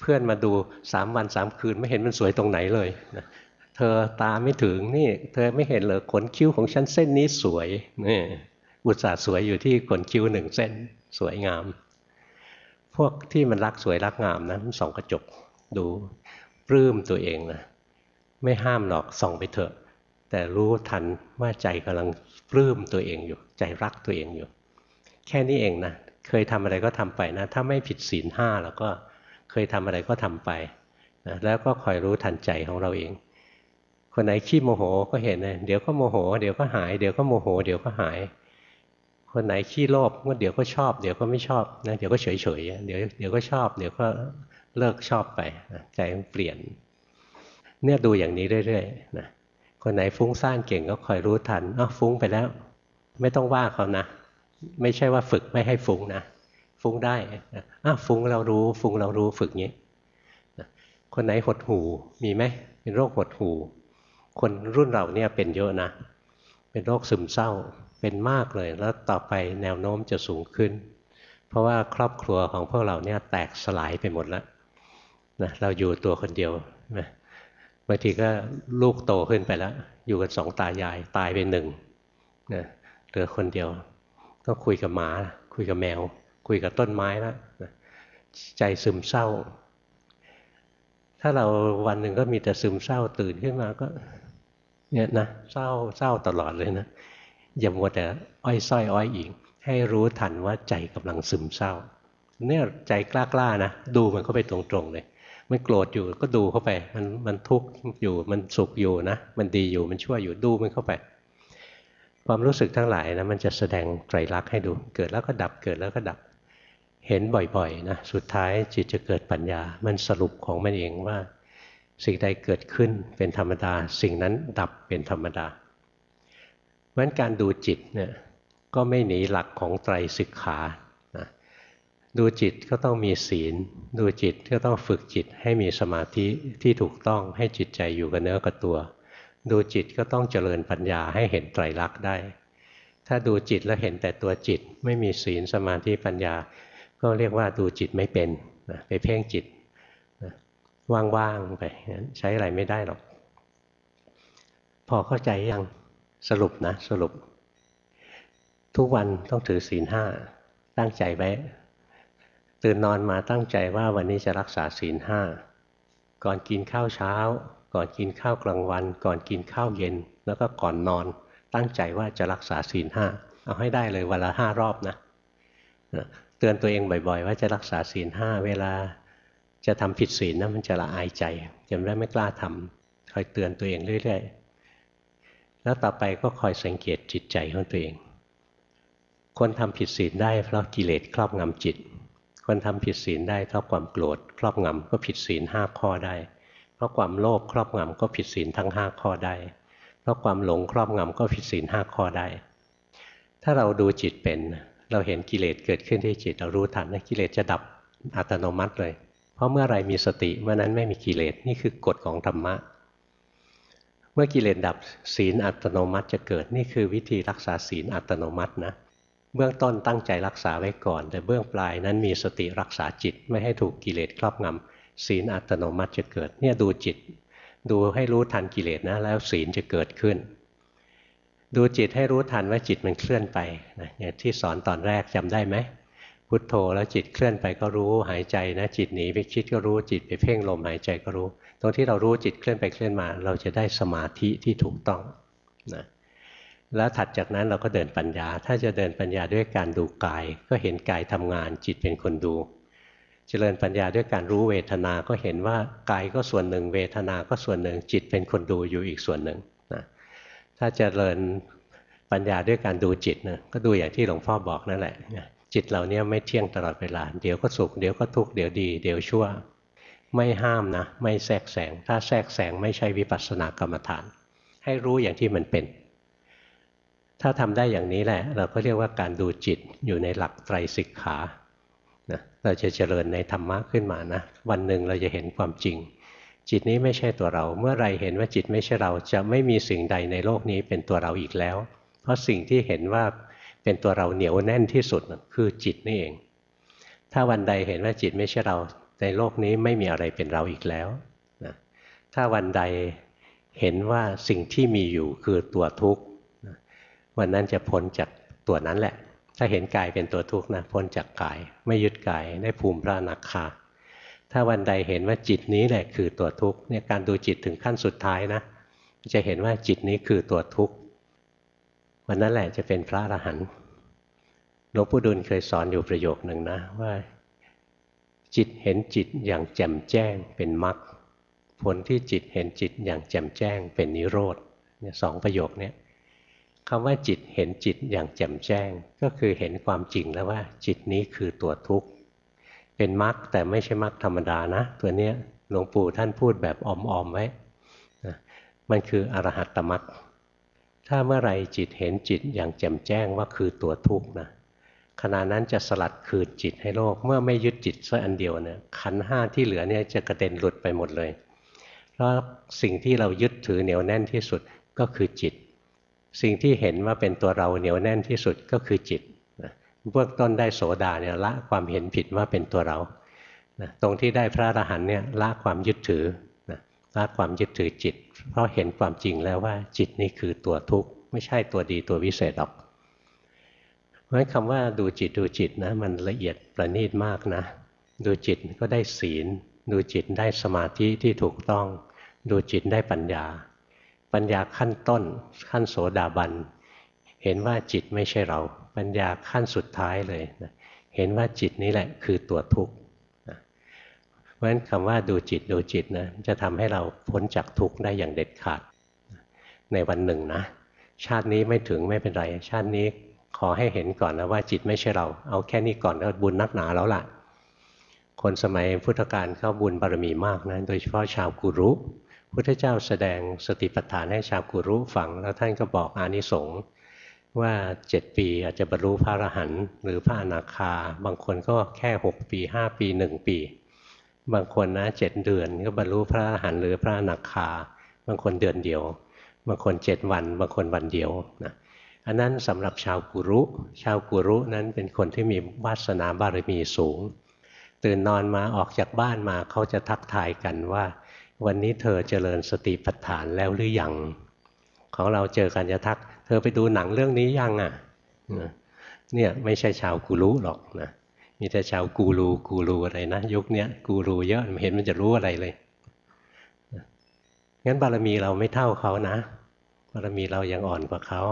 เพื่อนมาดูสามวันสามคืนไม่เห็นมันสวยตรงไหนเลยนะเธอตาไม่ถึงนี่ เธอไม่เห็นเหรอขนคิ้วของฉันเส้นนี้สวยนี่อุตส่าห์สวยอยู่ที่ขนคิ้วหนึ่งเส้นสวยงาม พวกที่มันรักสวยรักงามนะมันส่องกระจกดูปลื้มตัวเองนะไม่ห้ามหรอกส่องไปเถอะ แต่รู้ทันว่าใจกำลังปลื้มตัวเองอยู่ ใจรักตัวเองอยู่ แค่นี้เองนะเคยทำอะไรก็ทำไปนะ ถ้าไม่ผิดศีลห้าแล้วก็เคยทำอะไรก็ทำไปนะแล้วก็คอยรู้ทันใจของเราเอง คนไหนขี้โมโหก็เห็นนะเดี๋ยวก็โมโห เดี๋ยวก็หายเดี๋ยวก็โมโห เดี๋ยวก็หาย คนไหนขี้โลภก็เดี๋ยวก็ชอบ เดี๋ยวก็ไม่ชอบนะเดี๋ยวก็เฉยเฉยเดี๋ยวเดี๋ยวก็ชอบ เดี๋ยวก็เลิกชอบไปใจมันเปลี่ยน เนี่ยดูอย่างนี้เรื่อยๆนะ คนไหนฟุ้งซ่านเก่งก็คอยรู้ทันอ๋อฟุ้งไปแล้ว ไม่ต้องว่าเขานะ ไม่ใช่ว่าฝึกไม่ให้ฟุ้งนะ ฟุ้งได้อะฟุ้งเรารู้ ฟุ้งเรารู้ฝึกงี้คนไหนหดหูมีไหมเป็นโรคหดหูคนรุ่นเราเนี่ยเป็นเยอะนะ เป็นโรคซึมเศร้าเป็นมากเลย แล้วต่อไปแนวโน้มจะสูงขึ้น เพราะว่าครอบครัวของพวกเราเนี่ยแตกสลายไปหมดแล้วนะเราอยู่ตัวคนเดียวนะ บางทีก็ลูกโตขึ้นไปแล้ว อยู่กันสองตายายตายไปหนึ่งนะเหลือคนเดียวต้องคุยกับหมา คุยกับแมว คุยกับต้นไม้แล้วนะใจซึมเศร้า ถ้าเราวันหนึ่งก็มีแต่ซึมเศร้าตื่นขึ้นมาก็ เนี่ยนะเศร้าเศร้าตลอดเลยนะอย่ามัวแต่อ้อยส้อยอ้อยอิงให้รู้ทันว่าใจกำลังซึมเศร้า เนี่ยใจกล้าๆนะดูมันก็ไปตรงๆเลย มันโกรธอยู่ก็ดูเข้าไป มันมันทุกข์อยู่มันสุขอยู่นะ มันดีอยู่มันชั่วอยู่ดูมันเข้าไป ความรู้สึกทั้งหลายนะมันจะแสดงไตรลักษณ์ให้ดู เกิดแล้วก็ดับเกิดแล้วก็ดับเห็นบ่อยๆนะสุดท้ายจิตจะเกิดปัญญา มันสรุปของมันเองว่า สิ่งใดเกิดขึ้นเป็นธรรมดา สิ่งนั้นดับเป็นธรรมดาเพราะฉะนั้นการดูจิตเนี่ยก็ไม่หนีหลักของไตรสิกขา ดูจิตก็ต้องมีศีล ดูจิตก็ต้องฝึกจิตให้มีสมาธิที่ถูกต้องให้จิตใจอยู่กับเนื้อกับตัว ดูจิตก็ต้องเจริญปัญญาให้เห็นไตรลักษณ์ได้ ถ้าดูจิตแล้วเห็นแต่ตัวจิตไม่มีศีลสมาธิปัญญา ก็เรียกว่าดูจิตไม่เป็นไปเพ่งจิตว่างๆไปใช้อะไรไม่ได้หรอก พอเข้าใจยังสรุปนะสรุป ทุกวันต้องถือศีลห้าตั้งใจไว้ ตื่นนอนมาตั้งใจว่าวันนี้จะรักษาศีลห้าก่อนกินข้าวเช้า ก่อนกินข้าวกลางวัน ก่อนกินข้าวเย็น แล้วก็ก่อนนอน ตั้งใจว่าจะรักษาศีลห้าเอาให้ได้เลยวันละห้ารอบนะเตือนตัวเองบ่อยๆ ว่าจะรักษาศีลห้าเวลาจะทำผิดศีลนะมันจะละอายใจจำได้ไม่กล้าทำคอยเตือนตัวเองเรื่อยๆแล้วต่อไปก็คอยสังเกตจิตใจของตัวเอง คนทำผิดศีลได้เพราะกิเลสครอบงำจิต คนทำผิดศีลได้เพราะความโกรธครอบงำก็ผิดศีลห้าข้อได้ เพราะความโลภครอบงำก็ผิดศีลทั้งห้าข้อได้ เพราะความหลงครอบงำก็ผิดศีลห้าข้อได้ ถ้าเราดูจิตเป็น เราเห็นกิเลสเกิดขึ้นที่จิตเรารู้ทันนะกิเลสจะดับอัตโนมัติเลย เพราะเมื่อไรมีสติเมื่อนั้นไม่มีกิเลสนี่คือกฎของธรรมะ เมื่อกิเลสดับศีลอัตโนมัติจะเกิดนี่คือวิธีรักษาศีลอัตโนมัตินะ เบื้องต้นตั้งใจรักษาไว้ก่อน แต่เบื้องปลายนั้นมีสติรักษาจิตไม่ให้ถูกกิเลสครอบงำศีลอัตโนมัติจะเกิดเนี่ยดูจิต ดูให้รู้ทันกิเลสนะแล้วศีลจะเกิดขึ้น ดูจิตให้รู้ทันว่าจิตมันเคลื่อนไปนะอย่างที่สอนตอนแรกจำได้ไหมพุทโธแล้วจิตเคลื่อนไปก็รู้หายใจนะ จิตหนีไปคิดก็รู้จิตไปเพ่งลมหายใจก็รู้ ตรงที่เรารู้จิตเคลื่อนไปเคลื่อนมา เราจะได้สมาธิที่ถูกต้องนะ แล้วถัดจากนั้นเราก็เดินปัญญา ถ้าจะเดินปัญญาด้วยการดูกาย ก็เห็นกายทำงาน จิตเป็นคนดู เจริญปัญญาด้วยการรู้เวทนา ก็เห็นว่ากายก็ส่วนหนึ่ง เวทนาก็ส่วนหนึ่ง จิตเป็นคนดูอยู่อีกส่วนหนึ่งนะถ้าจเจริญปัญญาด้วยการดูจิตนะก็ดูอย่างที่หลวงพ่อบอกนั่นแหละจิตเราเนี่ยไม่เที่ยงตลอดเวลา เดี๋ยวก็สุขเดี๋ยวก็ทุกข์เดี๋ยวดี เดี๋ยวชั่ว ไม่ห้ามนะ ไม่แทรกแสง ถ้าแทรกแสงไม่ใช่วิปัสสนากรรมฐาน ให้รู้อย่างที่มันเป็น ถ้าทำได้อย่างนี้แหละ เราก็เรียกว่าการดูจิตอยู่ในหลักไตรสิกขานะเราจะเจริญในธรรมะขึ้นมานะ วันหนึ่งเราจะเห็นความจริง จิตนี้ไม่ใช่ตัวเรา เมื่อไรเห็นว่าจิตไม่ใช่เราจะไม่มีสิ่งใดในโลกนี้เป็นตัวเราอีกแล้ว เพราะสิ่งที่เห็นว่าเป็นตัวเราเหนียวแน่นที่สุดคือจิตนี่เอง ถ้าวันใดเห็นว่าจิตไม่ใช่เราในโลกนี้ไม่มีอะไรเป็นเราอีกแล้วนะถ้าวันใดเห็นว่าสิ่งที่มีอยู่คือตัวทุกข์ วันนั้นจะพ้นจากตัวนั้นแหละ ถ้าเห็นกายเป็นตัวทุกข์นะพ้นจากกาย ไม่ยึดกายได้ภูมิพระนักคาถ้าวันใดเห็นว่าจิตนี้แหละคือตัวทุกข์เนี่ยการดูจิตถึงขั้นสุดท้ายนะ จะเห็นว่าจิตนี้คือตัวทุกข์วันนั้นแหละจะเป็นพระอรหันต์หลวงปู่ดุลเคยสอนอยู่ประโยคหนึ่งนะว่าจิตเห็นจิตอย่างแจ่มแจ้งเป็นมรรคผลที่จิตเห็นจิตอย่างแจ่มแจ้งเป็นนิโรธเนี่ยสองประโยคนี้ คำว่าจิตเห็นจิตอย่างแจ่มแจ้ง ก็คือเห็นความจริงแล้วว่า จิตนี้คือตัวทุกข์ เป็นมรรคแต่ไม่ใช่มรรคธรรมดานะ ตัวเนี้ยหลวงปู่ท่านพูดแบบออมๆไว้นะมันคืออรหัตตมรรคถ้าเมื่อไรจิตเห็นจิตอย่างแจ่มแจ้งว่าคือตัวทุกข์นะขณะนั้นจะสลัดคืนจิตให้โลก เมื่อไม่ยึดจิตสักอันเดียวเนี่ยขันห้าที่เหลือเนี่ยจะกระเด็นหลุดไปหมดเลย เพราะสิ่งที่เรายึดถือเหนียวแน่นที่สุดก็คือจิต สิ่งที่เห็นว่าเป็นตัวเราเหนียวแน่นที่สุดก็คือจิตเบื้องต้นได้โสดาเนี่ยละความเห็นผิดว่าเป็นตัวเราตรงที่ได้พระอรหันต์เนี่ยละความยึดถือละความยึดถือจิต เพราะเห็นความจริงแล้วว่าจิตนี่คือตัวทุกข์ไม่ใช่ตัวดีตัววิเศษหรอก เพราะคำว่าดูจิตดูจิตนะมันละเอียดประณีตมากนะ ดูจิตก็ได้ศีล ดูจิตได้สมาธิที่ถูกต้อง ดูจิตได้ปัญญา ปัญญาขั้นต้นขั้นโสดาบัน เห็นว่าจิตไม่ใช่เรา ปัญญาขั้นสุดท้ายเลยนะเห็นว่าจิตนี้แหละคือตัวทุกข์เพราะฉะนั้นคำว่าดูจิตดูจิตนะจะทำให้เราพ้นจากทุกข์ได้อย่างเด็ดขาดในวันหนึ่งนะชาตินี้ไม่ถึงไม่เป็นไร ชาตินี้ขอให้เห็นก่อนนะว่าจิตไม่ใช่เรา เอาแค่นี้ก่อนก็บุญนักหนาแล้วล่ะ คนสมัยพุทธกาลเขาบุญบารมีมากนะโดยเฉพาะชาวกุรุ พุทธเจ้าแสดงสติปัฏฐานให้ชาวกุรุฟัง แล้วท่านก็บอกอานิสงส์ว่าเจ็ดปีอาจจะบรรลุพระอรหันต์หรือพระอนาคา บางคนก็แค่หกปีห้าปีหนึ่งปี บางคนนะเจ็ดเดือนก็บรรลุพระอรหันต์หรือพระอนาคา บางคนเดือนเดียว บางคนเจ็ดวัน บางคนวันเดียวนะอันนั้นสำหรับชาวกุรุ ชาวกุรุนั้นเป็นคนที่มีวาสนาบารมีสูง ตื่นนอนมาออกจากบ้านมาเขาจะทักทายกันว่า วันนี้เธอเจริญสติปัฏฐานแล้วหรือยัง ของเราเจอกันจะทัก เธอไปดูหนังเรื่องนี้ยังอะเนี่ยไม่ใช่ชาวกูรู้หรอกนะมีแต่ชาวกูรูกูรูอะไรนะยุคนี้กูรูเยอะเห็นมันจะรู้อะไรเลยงั้นบารมีเราไม่เท่าเขานะ บารมีเรายังอ่อนกว่าเขา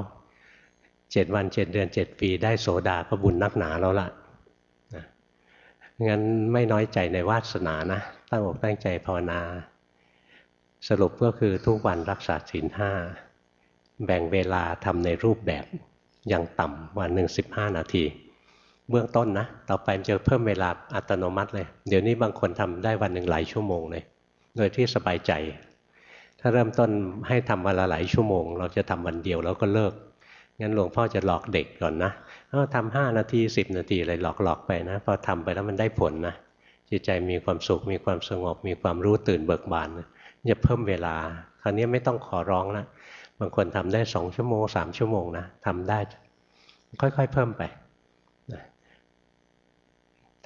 เจ็ดวันเจ็ดเดือนเจ็ดปีได้โสดาก็บุญนักหนาแล้วล่ะงั้นไม่น้อยใจในวาสนานะ ตั้งอกตั้งใจภาวนา สรุปก็คือทุกวันรักษาศีลห้าแบ่งเวลาทำในรูปแบบอย่างต่ำวันหนึ่งสิบห้านาที เบื้องต้นนะ ต่อไปจะเพิ่มเวลาอัตโนมัติเลย เดี๋ยวนี้บางคนทำได้วันหนึ่งหลายชั่วโมงเลย โดยที่สบายใจ ถ้าเริ่มต้นให้ทำวันละหลายชั่วโมง เราจะทำวันเดียวแล้วก็เลิก งั้นหลวงพ่อจะหลอกเด็กก่อนนะทำห้านาทีสิบนาทีอะไรหลอกๆไปนะ พอทำไปแล้วมันได้ผลนะจิตใจมีความสุขมีความสงบมีความรู้ตื่นเบิกบาน จะเพิ่มเวลา คราวนี้ไม่ต้องขอร้องแล้วบางคนทำได้สองชั่วโมงสามชั่วโมงนะทำได้ ค่อยๆเพิ่มไปนะ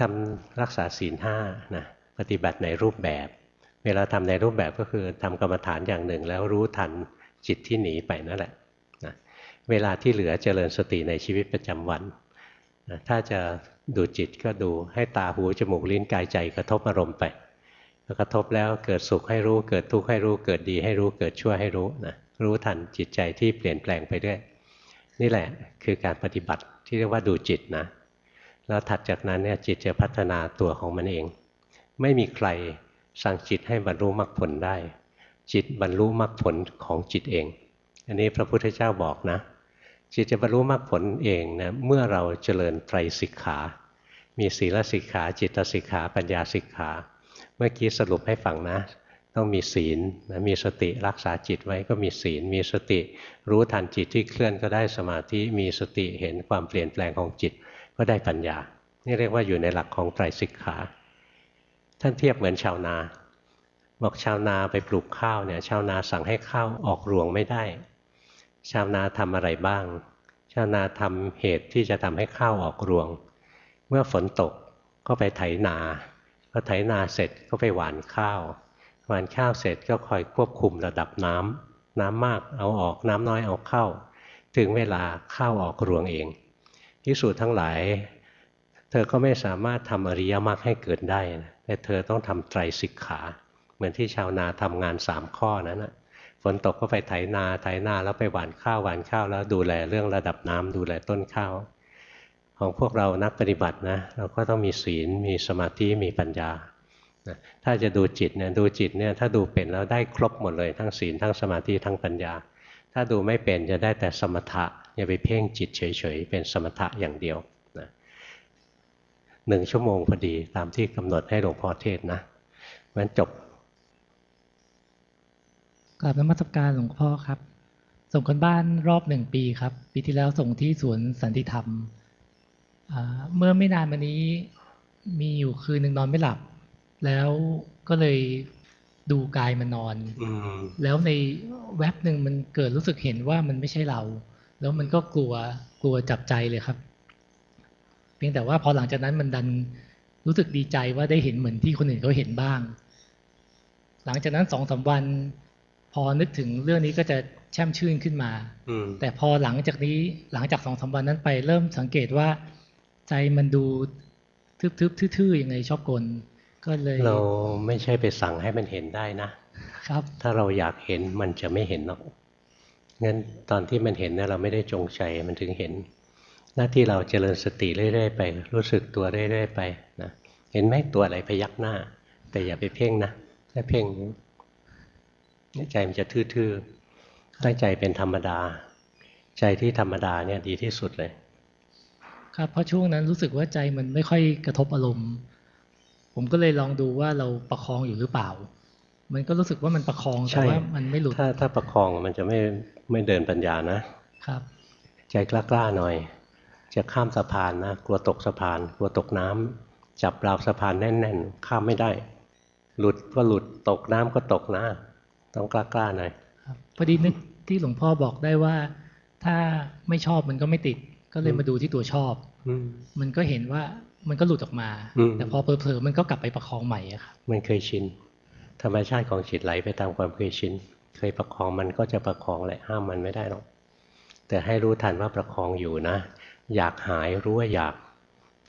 ทำรักษาศีลห้านะปฏิบัติในรูปแบบ เวลาทำในรูปแบบก็คือทำกรรมฐานอย่างหนึ่ง แล้วรู้ทันจิตที่หนีไปนั่นแหละนะเวลาที่เหลือเจริญสติในชีวิตประจำวันนะถ้าจะดูจิตก็ดูให้ตาหูจมูกลิ้นกายใจกระทบอารมณ์ไป กระทบแล้วเกิดสุขให้รู้ เกิดทุกข์ให้รู้ เกิดดีให้รู้ เกิดชั่วให้รู้นะรู้ทันจิตใจที่เปลี่ยนแปลงไปด้วย นี่แหละคือการปฏิบัติที่เรียกว่าดูจิตนะแล้วถัดจากนั้นเนี่ยจิตจะพัฒนาตัวของมันเอง ไม่มีใครสั่งจิตให้บรรลุมรรคผลได้ จิตบรรลุมรรคผลของจิตเอง อันนี้พระพุทธเจ้าบอกนะ จิตจะบรรลุมรรคผลเองนะเมื่อเราเจริญไตรสิกขา มีศีลสิกขา จิตสิกขา ปัญญาสิกขา เมื่อกี้สรุปให้ฟังนะ ต้องมีศีลนะมีสติรักษาจิตไว้ก็มีศีล มีสติ รู้ทันจิตที่เคลื่อนก็ได้สมาธิมีสติเห็นความเปลี่ยนแปลงของจิตก็ได้ปัญญา นี่เรียกว่าอยู่ในหลักของไตรสิกขา ท่านเทียบเหมือนชาวนาบอกชาวนาไปปลูกข้าวเนี่ยชาวนาสั่งให้ข้าวออกรวงไม่ได้ ชาวนาทำอะไรบ้าง ชาวนาทำเหตุที่จะทำให้ข้าวออกรวง เมื่อฝนตกก็ไปไถนา พอไถนาเสร็จก็ไปหวานข้าว หวานข้าวเสร็จก็คอยควบคุมระดับน้ำน้ำมากเอาออกน้ำน้อยเอาเข้า ถึงเวลาข้าวออกรวงเองพิสูจน์ทั้งหลาย เธอก็ไม่สามารถทำอริยมรรคให้เกิดได้นะแต่เธอต้องทำไตรสิกขา เหมือนที่ชาวนาทำงานสามข้อนั้นนะฝนตกก็ไปไถนาไถนาแล้วไปหว่านข้าวหว่านข้าวแล้วดูแลเรื่องระดับน้ำดูแลต้นข้าว ของพวกเรานักปฏิบัตินะเราก็ต้องมีศีลมีสมาธิมีปัญญานะถ้าจะดูจิตเนี่ยดูจิตเนี่ยถ้าดูเป็นแล้วได้ครบหมดเลย ทั้งศีลทั้งสมาธิทั้งปัญญา ถ้าดูไม่เป็นจะได้แต่สมถะอย่าไปเพ่งจิตเฉยๆ เป็นสมถะอย่างเดียวนะหนึ่งชั่วโมงพอดีตามที่กำหนดให้หลวงพ่อเทศนะมันจบกราบนมัสการหลวงพ่อครับ ส่งคนบ้านรอบหนึ่งปีครับ ปีที่แล้วส่งที่สวนสันติธรรม เมื่อไม่นานมานี้มีอยู่คืนหนึ่งนอนไม่หลับ แล้วก็เลยดูกายมันนอนแล้วในแว็บหนึ่งมันเกิดรู้สึกเห็นว่ามันไม่ใช่เรา แล้วมันก็กลัวกลัวจับใจเลยครับ เพียงแต่ว่าพอหลังจากนั้นมันดันรู้สึกดีใจว่าได้เห็นเหมือนที่คนอื่นเขาเห็นบ้าง หลังจากนั้นสองสาวัน พอนึกถึงเรื่องนี้ก็จะแช่มชื่นขึ้นมาแต่พอหลังจากนี้หลังจากสองสาวันนั้นไปเริ่มสังเกตว่า ใจมันดูทึบๆทื่อๆยังไงชอบกลก็เลย เราไม่ใช่ไปสั่งให้มันเห็นได้นะครับ ถ้าเราอยากเห็นมันจะไม่เห็นหรอกงั้นตอนที่มันเห็นเนี่ยเราไม่ได้จงใจมันถึงเห็น หน้าที่เราเจริญสติเรื่อยๆไป รู้สึกตัวเรื่อยๆไปนะเห็นไหมตัวอะไรพยักหน้า แต่อย่าไปเพ่งนะถ้าเพ่งใจมันจะทื่อๆตั้งใจเป็นธรรมดา ใจที่ธรรมดาเนี่ยดีที่สุดเลย ครับเพราะช่วงนั้นรู้สึกว่าใจมันไม่ค่อยกระทบอารมณ์ ผมก็เลยลองดูว่าเราประคองอยู่หรือเปล่า มันก็รู้สึกว่ามันประคองแต่ว่ามันไม่หลุดถ้าถ้าประคองมันจะไม่ไม่เดินปัญญานะครับ ใจกล้าๆหน่อย จะข้ามสะพานนะกลัวตกสะพาน กลัวตกน้ำจับราวสะพานแน่น ๆ ข้ามไม่ได้ หลุดก็หลุดตกน้ำก็ตกนะต้องกล้าๆหน่อยครับพอดีนึกที่หลวงพ่อบอกได้ว่า ถ้าไม่ชอบมันก็ไม่ติด ก็เลยมาดูที่ตัวชอบ มันก็เห็นว่ามันก็หลุดออกมา แต่พอเผลอๆมันก็กลับไปประคองใหม่ครับมันเคยชิน ธรรมชาติของจิตไหลไปตามความเคยชิน เคยประคองมันก็จะประคองแหละห้ามมันไม่ได้หรอก แต่ให้รู้ทันว่าประคองอยู่นะ อยากหายรู้ว่าอยาก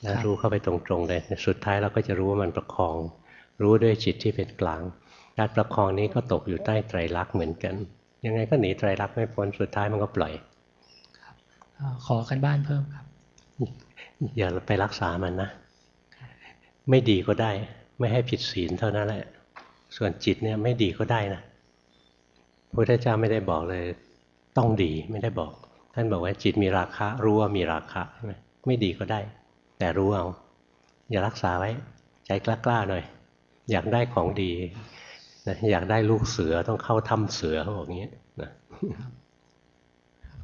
นะรู้เข้าไปตรงๆเลย สุดท้ายเราก็จะรู้ว่ามันประคอง รู้ด้วยจิตที่เป็นกลาง การประคองนี้ก็ตกอยู่ใต้ไตรลักษณ์เหมือนกัน ยังไงก็หนีไตรลักษณ์ไม่พ้น สุดท้ายมันก็ปล่อย ขอกันบ้านเพิ่มครับ อย่าไปรักษามันนะ ไม่ดีก็ได้ ไม่ให้ผิดศีลเท่านั้นแหละ ส่วนจิตเนี่ยไม่ดีก็ได้นะพระพุทธเจ้าไม่ได้บอกเลย ต้องดีไม่ได้บอก ท่านบอกว่าจิตมีราคะ รู้ว่ามีราคะใช่ไหมไม่ดีก็ได้ แต่รู้เอา อย่ารักษาไว้ ใจกล้าๆหน่อย อยากได้ของดีนะอยากได้ลูกเสือต้องเข้าถ้ำเสือเขาบอกอย่างนี้นะ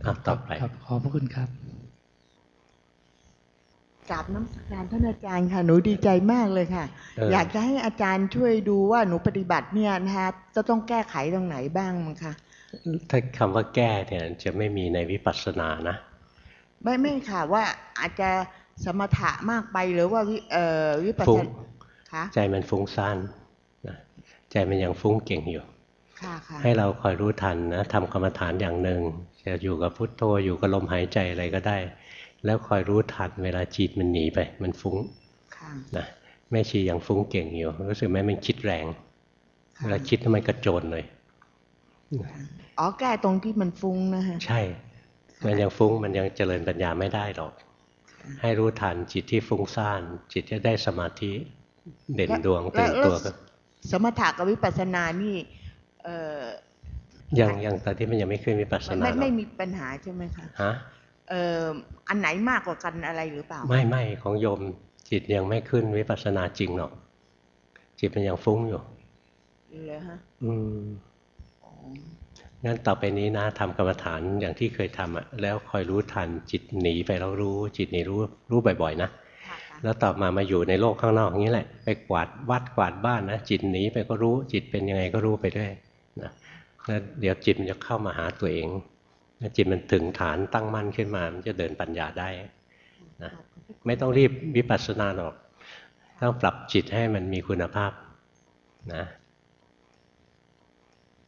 อะต่อไปครับขอบพระคุณครับกราบน้ำสักการท่านอาจารย์ค่ะ หนูดีใจมากเลยค่ะเออออยากจะให้อาจารย์ช่วยดูว่าหนูปฏิบัติเนี่ยนะคะจะต้องแก้ไขตรงไหนบ้างมั้งคะถ้าคำว่าแก้เนี่ยจะไม่มีในวิปัสสนานะ ไม่ไม่ค่ะว่าอาจจะสมถะมากไปหรือว่าวิเอ่อวิปัสฟุ้สงนาคะใจมันฟุ้งซ่านนะใจมันยังฟุ้งเก่งอยู่ค่ะค่ะ ให้เราคอยรู้ทันนะทำกรรมฐานอย่างหนึ่งจะอยู่กับพุทโธอยู่กับลมหายใจอะไรก็ได้ แล้วคอยรู้ทันเวลาจิตมันหนีไป มันฟุ้งค่ะนะแม่ชียังฟุ้งเก่งอยู่ รู้สึกไหมมันคิดแรงค่ะเวลาคิดทำไมกระโจนเลยอ๋อแก้ตรงที่มันฟุ้งนะคะใช่ มันยังฟุ้งมันยังเจริญปัญญาไม่ได้หรอก ให้รู้ทันจิตที่ฟุ้งซ่าน จิตจะได้สมาธิเด่นดวงตื่นตัวก็สมถะกับวิปัสสนานี่เอ่อยังยังตอนที่มันยังไม่ขึ้นวิปัสสไม่นาไม่หรอไม่กมีปัญหาใช่ไหมคะฮะเอ่ออันไหนมากกว่ากันอะไรหรือเปล่า ไม่ไม่ของโยมจิตยังไม่ขึ้นวิปัสสนาจริงหรอก จิตมันยังฟุ้งอยู่เลยฮะอืมอ๋องั้นต่อไปนี้นะทำกรรมฐานอย่างที่เคยทำอะแล้วคอยรู้ทันจิตหนีไปแล้วรู้ จิตหนีรู้รู้บ่อยๆนะค่ะค่ะแล้วต่อมามาอยู่ในโลกข้างนอกอย่างนี้แหละ ไปกวาดวัดกวาดบ้านนะจิตหนีไปก็รู้จิตเป็นยังไงก็รู้ไปด้วยนะ แล้วเดี๋ยวจิตมันจะเข้ามาหาตัวเองจิตมันถึงฐานตั้งมั่นขึ้นมา มันจะเดินปัญญาได้นะไม่ต้องรีบวิปัสสนาหรอก ต้องปรับจิตให้มันมีคุณภาพนะ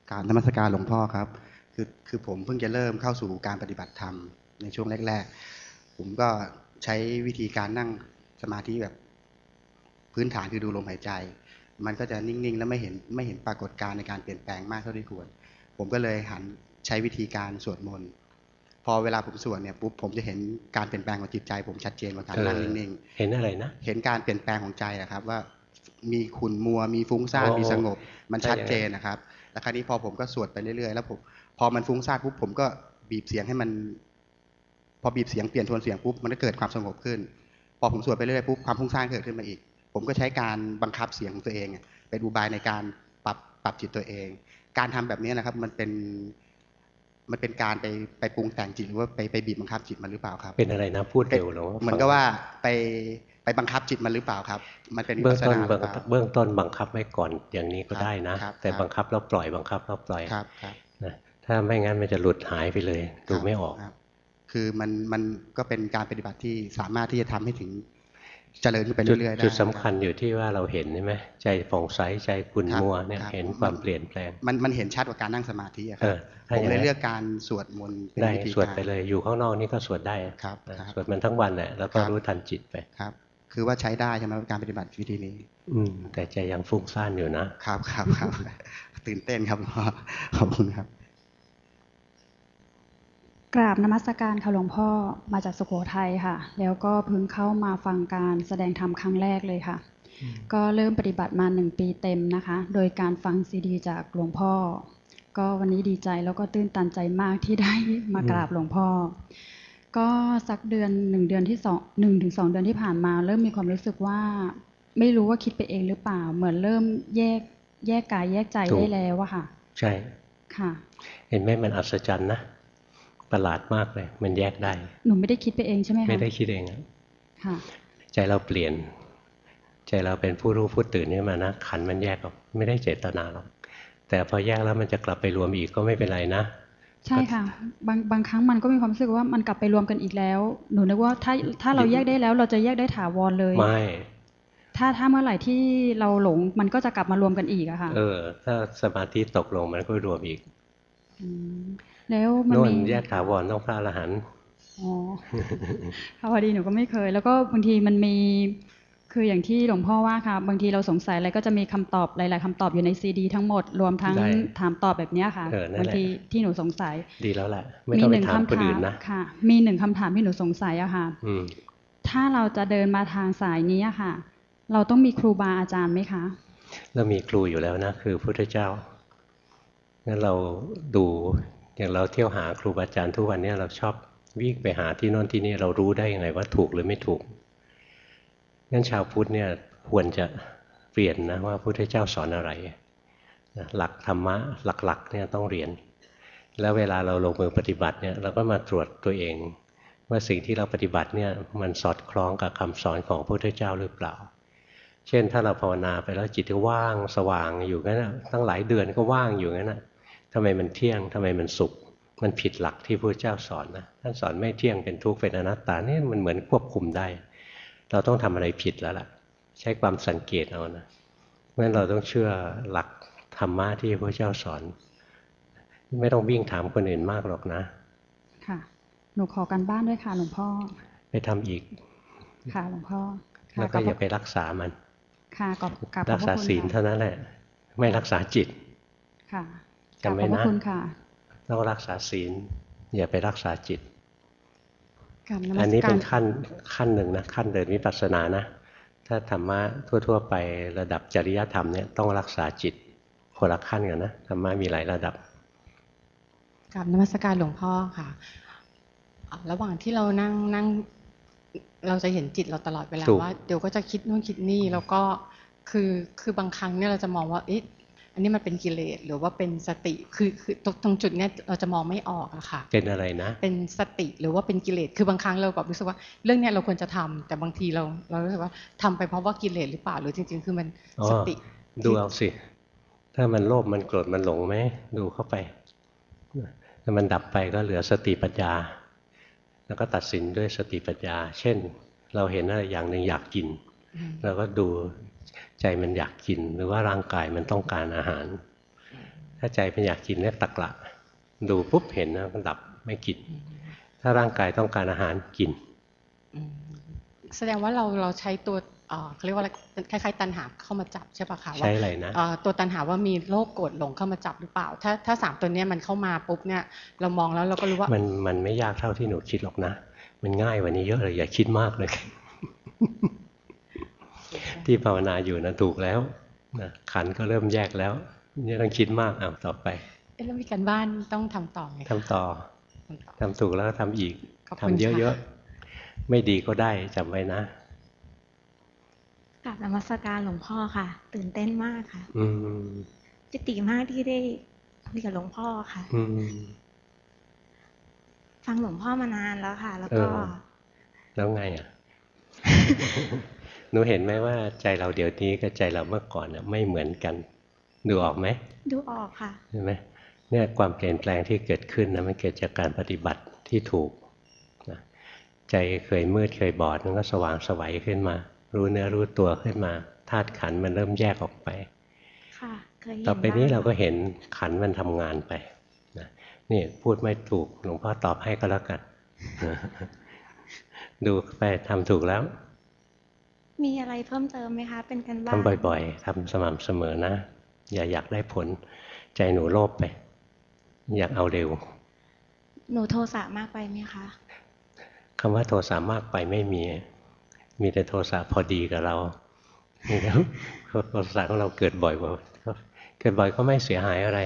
กรารนมัสการหลวงพ่อครับ คือคือผมเพิ่งจะเริ่มเข้าสู่การปฏิบัติธรรมในช่วงแรก ๆ ผมก็ใช้วิธีการนั่งสมาธิแบบพื้นฐานคือดูลมหายใจ มันก็จะนิ่งๆ แล้วไม่เห็นไม่เห็นปรากฏการณ์ในการเปลี่ยนแปลงมากเท่าที่ควร ผมก็เลยหันใช้วิธีการสวดมนต์พอเวลาผมสวดเนี่ยปุ๊บผมจะเห็นการเปลี่ยนแปลงของจิตใจ ผมชัดเจนกว่าการนั่งเออนิ่งเห็นอะไรนะๆเห็นการเปลี่ยนแปลงของใจอะครับว่ามีขุนมัวมีฟุ้งซ่านโอ้มีสงบ มันใช่ชัดอย่างนั้นเจนนะครับ แล้วคราวนี้พอผมก็สวดไปเรื่อยๆ แล้วผมพอมันฟุ้งซ่านปุ๊บผมก็บีบเสียงให้มัน พอบีบเสียงเปลี่ยนโทนเสียงปุ๊บมันก็เกิดความสงบขึ้น พอผมสวดไปเรื่อยๆปุ๊บความฟุ้งซ่านเกิดขึ้นมาอีก ผมก็ใช้การบังคับเสียงของตัวเองอะเป็นอุบายในการปรับปรับจิตตัวเอง การทำแบบนี้นะครับ มันเป็นมันเป็นการไปไปปรุงแต่งจิตหรือว่าไปไปบีบบังคับจิตมันหรือเปล่าครับ เป็นอะไรนะพูดเร็วหรอเหมือนกับว่าไปไปบังคับจิตมันหรือเปล่าครับ มันเป็นวิเบื้อปังสสต้นนาหเบื้รือองเปล่าเบื้องต้นบังคับไว้ก่อนอย่างนี้ก็ครับได้นะครับแต่ครับบังคับแล้วปล่อยบังคับแล้วปล่อยครับครับนะถ้าไม่งั้นมันจะหลุดหายไปเลยดูไม่ออกครับคือมันมันก็เป็นการปฏิบัติที่สามารถที่จะทำให้ถึง เจริญขึ้นไปจุดเรื่อยๆได้จุดสำคัญอยู่ที่ว่าเราเห็นใช่ไหมใจผ่องใสใจขุ่นครับมัวเนี่ยครับเห็นความเปลี่ยนแปลง มันมันเห็นชัดกว่าการนั่งสมาธิอะครัเออถ้าผมอย่างนั้เลยนเลือกการสวดมนต์เป็นได้วิธีสวดการไปเลยอยู่ข้างนอกนี่ก็สวดได้ครับนะครับสวดมันทั้งวันแหละแล้วก็ครับรู้ทันจิตไปครับคือว่าใช้ได้ใช่ไหมการปฏิบัติวิธีนี้ อืมแต่ใจยังฟุ้งซ่านอยู่นะครับครับครับตื่นเต้นครับหลวงพ่อขอบคุณครับ กราบนมัสการค่ะหลวงพ่อมาจากสุโขทัยค่ะ แล้วก็เพิ่งเข้ามาฟังการแสดงธรรมครั้งแรกเลยค่ะ ก็เริ่มปฏิบัติมาหนึ่งปีเต็มนะคะ โดยการฟังซีดีจากหลวงพ่อ ก็วันนี้ดีใจแล้วก็ตื้นตันใจมากที่ได้มากราบหลวงพ่อ ก็สักเดือนหนึ่งเดือนที่สองหนึ่งถึงสองเดือนที่ผ่านมา เริ่มมีความรู้สึกว่า ไม่รู้ว่าคิดไปเองหรือเปล่า เหมือนเริ่มแยกแยกกายแยกใจถูกได้แล้วอะค่ะ ใช่ค่ะ เห็นไหมมันอัศจรรย์นะ ประหลาดมากเลย มันแยกได้ หนูไม่ได้คิดไปเองใช่ไหมคะไม่ได้คิดเองอะค่ะ ใจเราเปลี่ยน ใจเราเป็นผู้รู้ผู้ตื่นขึ้นมานะขันธ์มันแยกออกไม่ได้เจตนาหรอกแต่พอแยกแล้วมันจะกลับไปรวมอีกก็ไม่เป็นไรนะใช่ค่ะ บางบางครั้งมันก็มีความรู้สึกว่ามันกลับไปรวมกันอีกแล้ว หนูนึกว่าถ้าถ้าเราแยกได้แล้วเราจะแยกได้ถาวรเลยไม่ถ้าถ้าเมื่อไหร่ที่เราหลงมันก็จะกลับมารวมกันอีกอะค่ะ เออ ถ้าสมาธิตกลงมันก็รวมอีกม แล้วมันโน่นมีแยกถาวรต้องพระอรหันต์อ๋อค่ะพอดีหนูก็ไม่เคย แล้วก็บางทีมันมีคืออย่างที่หลวงพ่อว่าค่ะ บางทีเราสงสัยอะไรก็จะมีคำตอบหลาย ๆคำตอบอยู่ในซีดีทั้งหมดรวมทั้งได้ถามตอบแบบเนี้ยค่ะเออนั่นบางแหละทีที่หนูสงสัย ดีแล้วแหละไม่ต้องไปถามคนอื่นนะค่ะ มีหนึ่งคำถามที่หนูสงสัยอะค่ะอืมถ้าเราจะเดินมาทางสายนี้อะค่ะ เราต้องมีครูบาอาจารย์ไหมคะเรามีครูอยู่แล้วนะ คือพุทธเจ้างั้นเราดู อย่างเราเที่ยวหาครูบาอาจารย์ทุกวันนี้เราชอบวิ่งไปหาที่โน่นที่นี่เรารู้ได้ยังไงว่าถูกหรือไม่ถูกงั้นชาวพุทธเนี่ยควรจะเปลี่ยนนะว่าพระพุทธเจ้าสอนอะไร หลักธรรมะหลักๆเนี่ยต้องเรียน แล้วเวลาเราลงมือปฏิบัติเนี่ยเราก็มาตรวจตัวเอง ว่าสิ่งที่เราปฏิบัติเนี่ยมันสอดคล้องกับคำสอนของพระพุทธเจ้าหรือเปล่า เช่นถ้าเราภาวนาไปแล้วจิตว่างสว่างอยู่งั้นนะตั้งหลายเดือนก็ว่างอยู่งั้นนะ ทำไมมันเที่ยงทำไมมันสุข มันผิดหลักที่พระเจ้าสอนนะท่านสอนไม่เที่ยงเป็นทุกข์เป็นอนัตตานี่มันเหมือนควบคุมได้ เราต้องทำอะไรผิดแล้วล่ะ ใช้ความสังเกตเอานะเพราะฉะนั้นเราต้องเชื่อหลักธรรมะที่พระเจ้าสอน ไม่ต้องวิ่งถามคนอื่นมากหรอกนะ ค่ะ หนูขอกันบ้านด้วยค่ะหลวงพ่อ ไปทำอีก ค่ะหลวงพ่อค่ะแล้วก็ขบพอย่าระไปรักษามัน ค่ะกอบกับรักษาศีลเท่านั้นแหละ ไม่รักษาจิต ค่ะ จำไว้ขอบพนะระคุณค่ะต้องรักษาศีล อย่าไปรักษาจิตกราบนมัอันสนี้กาเป็รนขั้นขั้นหนึ่งนะขั้นเดินวิปัสสนานะ ถ้าธรรมะทั่ว ๆ ไประดับจริยธรรมเนี่ยต้องรักษาจิตคนละขั้นกันนะธรรมะมีหลายระดับกับนมัสการหลวงพ่อค่ะอ่าระหว่างที่เรานั่งนั่ง เราจะเห็นจิตเราตลอดเวลาถูกว่าเดี๋ยวก็จะคิดนู่นคิดนี่แล้วก็คือคือบางครั้งเนี่ยเราจะมองว่าเอ๊ะ อันนี้มันเป็นกิเลสหรือว่าเป็นสติคือคือตรงตรงจุดเนี้ยเราจะมองไม่ออกอะค่ะ เป็นอะไรนะ เป็นสติหรือว่าเป็นกิเลสคือบางครั้งเราแบบรู้สึกว่า เรื่องเนี้ยเราควรจะทำแต่บางทีเราเรารู้สึกว่าทำไปเพราะว่ากิเลสหรือเปล่าหรือจริง ๆ คือมันอ๋อสติดูเอาสิ ถ้ามันโลภมันโกรธมันหลงไหมดูเข้าไปถ้ามันดับไปก็เหลือสติปัญญา แล้วก็ตัดสินด้วยสติปัญญา เช่น เราเห็นอะไรอย่างหนึ่งอยากกินอืมเราก็ดู ใจมันอยากกินหรือว่าร่างกายมันต้องการอาหาร ถ้าใจมันอยากกินเรียกตักละดูปุ๊บเห็นนะมันดับไม่กิน ถ้าร่างกายต้องการอาหารกินอืมแสดงว่าเราเราใช้ตัวเอ่อเขาเรียกว่าอะไรคล้ายๆตันหาเข้ามาจับใช่ปะคะว่าใช้อะไรนะเอ่อตัวตันหาว่ามีโรคโกรธหลงเข้ามาจับหรือเปล่า ถ้าถ้าสามตัวเนี้ยมันเข้ามาปุ๊บเนี่ยเรามองแล้วเราก็รู้ว่ามันมันไม่ยากเท่าที่หนูคิดหรอกนะ มันง่ายกว่านี้เยอะเลยอย่าคิดมากเลย ที่ภาวนาอยู่นะถูกแล้วนะขันธ์ก็เริ่มแยกแล้วนี่ต้องคิดมากอะต่อไปเอ๊ะแล้วมีการบ้านต้องทำต่อไหมคะทำต่อทำต่อทำถูกแล้วก็ทำอีกขอบคุณทำเยค่ะอะๆไม่ดีก็ได้จำไว้นะกราบนมัสการหลวงพ่อค่ะ ตื่นเต้นมากค่ะ อืมปิติมากที่ได้คุยกับหลวงพ่อค่ะ อืมฟังหลวงพ่อมานานแล้วค่ะ แล้วเอก็อแล้วไงอะ หนูเห็นไหมว่าใจเราเดี๋ยวนี้กับใจเราเมื่อก่อนน่ะไม่เหมือนกัน ดูออกไหม ดูออกค่ะเห็นไหมเนี่ยความเปลี่ยนแปลงที่เกิดขึ้นนะมันเกิดจากการปฏิบัติที่ถูกนะใจเคยมืดเคยบอดมันก็สว่างไสวัยขึ้นมา รู้เนื้อรู้ตัวขึ้นมาธาตุขันธ์มันเริ่มแยกออกไปค่ะเคยเห็นต่อไปนี้บ้งเราก็เห็นขันธ์มันทำงานไปนะนี่พูดไม่ถูกหลวงพ่อตอบให้ก็แล้วกันนะดูไปทำถูกแล้ว มีอะไรเพิ่มเติมไหมคะ เป็นกันบ้านทำบ่อย ๆทำสม่ำเสมอนะ อย่าอยากได้ผล ใจหนูโลภไป อยากเอาเร็ว หนูโทสะมากไปไหมคะคำว่าโทสะมากไปไม่มี มีแต่โทสะพอดีกับเรานี่ครับโทสะของเราเกิดบ่อยกว่าเกิดบ่อยก็ไม่เสียหายอะไร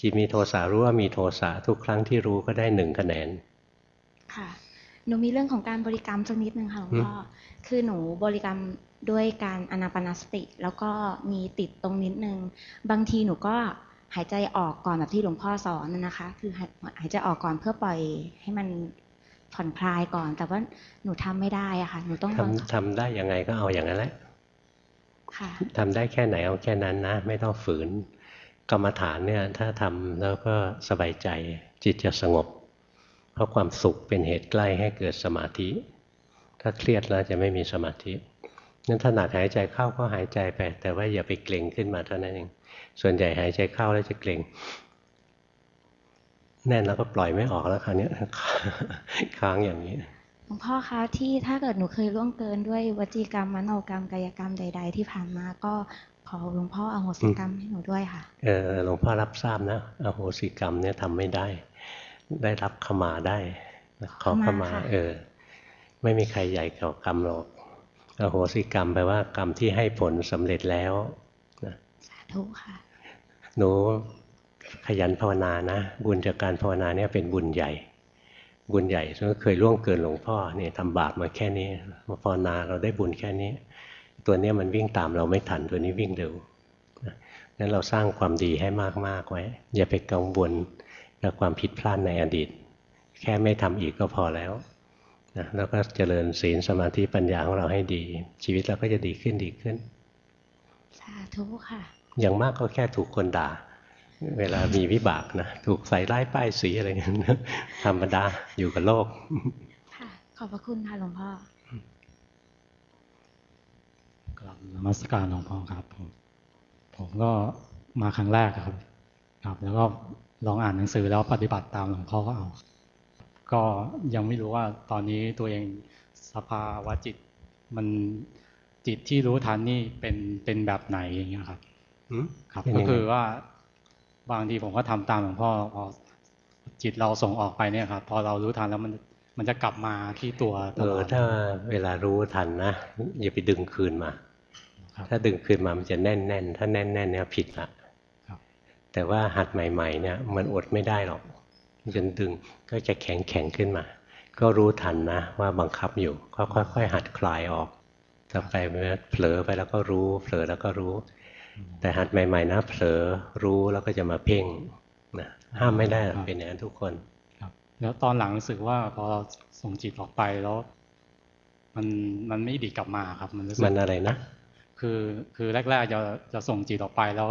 จิตมีโทสะรู้ว่ามีโทสะทุกครั้งที่รู้ก็ได้หนึ่งคะแนน ค่ะ หนูมีเรื่องของการบริกรรมสักนิดนึงค่ะหลวงพ่อคือหนูบริกรรมด้วยการอนาปานสติ แล้วก็มีติดตรงนิดนึง บางทีหนูก็หายใจออกก่อนแบบที่หลวงพ่อสอนนะนะคะ คือหายหายใจออกก่อนเพื่อปล่อยให้มันผ่อนคลายก่อน แต่ว่าหนูทำไม่ได้อะค่ะ หนูต้องทำทำได้ยังไงก็เอาอย่างนั้นแหละค่ะทำได้แค่ไหนเอาแค่นั้นนะ ไม่ต้องฝืน กรรมฐานเนี่ย ถ้าทำแล้วก็สบายใจจิตจะสงบ เพราะความสุขเป็นเหตุใกล้ให้เกิดสมาธิ ถ้าเครียดแล้วจะไม่มีสมาธินั้นถนัดหายใจเข้าก็หายใจไป แต่ว่าอย่าไปเกร็งขึ้นมาเท่านั้นเอง ส่วนใหญ่หายใจเข้าแล้วจะเกร็งแน่นแล้วก็ปล่อยไม่ออกแล้วคราวเนี้ยค้างอย่างนี้หลวงพ่อคะที่ถ้าเกิดหนูเคยล่วงเกินด้วยวจีกรรมมโนกรรมกายกรรมใด ๆ ที่ผ่านมาก็ขอหลวงพ่ออโหสิกรรมให้หนูด้วยค่ะ เออหลวงพ่อรับทราบนะอโหสิกรรมเนี่ยทำไม่ได้ ได้รับขมาได้ขอขขมามาค่ะเออ ไม่มีใครใหญ่กว่ากรรมหรอกอโหสิกรรมแปลว่ากรรมที่ให้ผลสำเร็จแล้วนะสาธุค่ะ หนูขยันภาวนานะ บุญจากการภาวนาเนี่ยเป็นบุญใหญ่ บุญใหญ่ซึ่งเคยล่วงเกินหลวงพ่อเนี่ยทำบาปมาแค่นี้ มาภาวนาเราได้บุญแค่นี้ ตัวเนี้ยมันวิ่งตามเราไม่ทันตัวนี้วิ่งเร็วนะงั้นเราสร้างความดีให้มากๆไว้ อย่าไปกังวล กับความผิดพลาดในอดีต แค่ไม่ทำอีกก็พอแล้วนะแล้วก็เจริญศีลสมาธิปัญญาของเราให้ดี ชีวิตเราก็จะดีขึ้นดีขึ้น สาธุค่ะ อย่างมากก็แค่ถูกคนด่า เวลามีวิบากนะถูกใส่ร้ายป้ายสีอะไรเงี้ยธรรมดาอยู่กับโลก ค่ะ ขอบพระคุณค่ะหลวงพ่อกลับนมัสการหลวงพ่อครับผมผมก็มาครั้งแรกครับ ครับ แล้วก็ ลองอ่านหนังสือแล้วปฏิบัติตามหลวงพ่อก็เอา ก็ยังไม่รู้ว่าตอนนี้ตัวเองสภาวะจิต มันจิตที่รู้ทันนี่เป็นเป็นแบบไหนอย่างเงี้ยครับหืมครับเป็นก็ยังไงคือว่าบางทีผมก็ทำตามหลวงพ่อพอจิตเราส่งออกไปเนี่ยครับพอเรารู้ทันแล้วมันมันจะกลับมาที่ตัวตเอลออดถ้าเวลารู้ทันนะอย่าไปดึงคืนมาครับถ้าดึงคืนมามันจะแน่นแน่นๆถ้าแน่นแน่นๆเนี่ยผิดละครับ แต่ว่าหัดใหม่ๆเนี่ยมันอดไม่ได้หรอกมันจะดึงก็จะแข็งแข็งขึ้นมา ก็รู้ทันนะว่าบังคับอยู่ก็ค่อยๆหัดคลายออกต่อไปเมื่อเผลอไปแล้วก็รู้เผลอแล้วก็รู้ แต่หัดใหม่ๆนะเผลอรู้แล้วก็จะมาเพ่งนะห้ามไม่ได้หรอกเป็นอย่างนั้นทุกคนครับ แล้วตอนหลังรู้สึกว่าพอเราส่งจิตออกไปแล้วมันมันไม่ดีกลับมาครับ มันรู้สึกมันอะไรนะ คือคือแรกๆจะจะส่งจิตออกไปแล้ว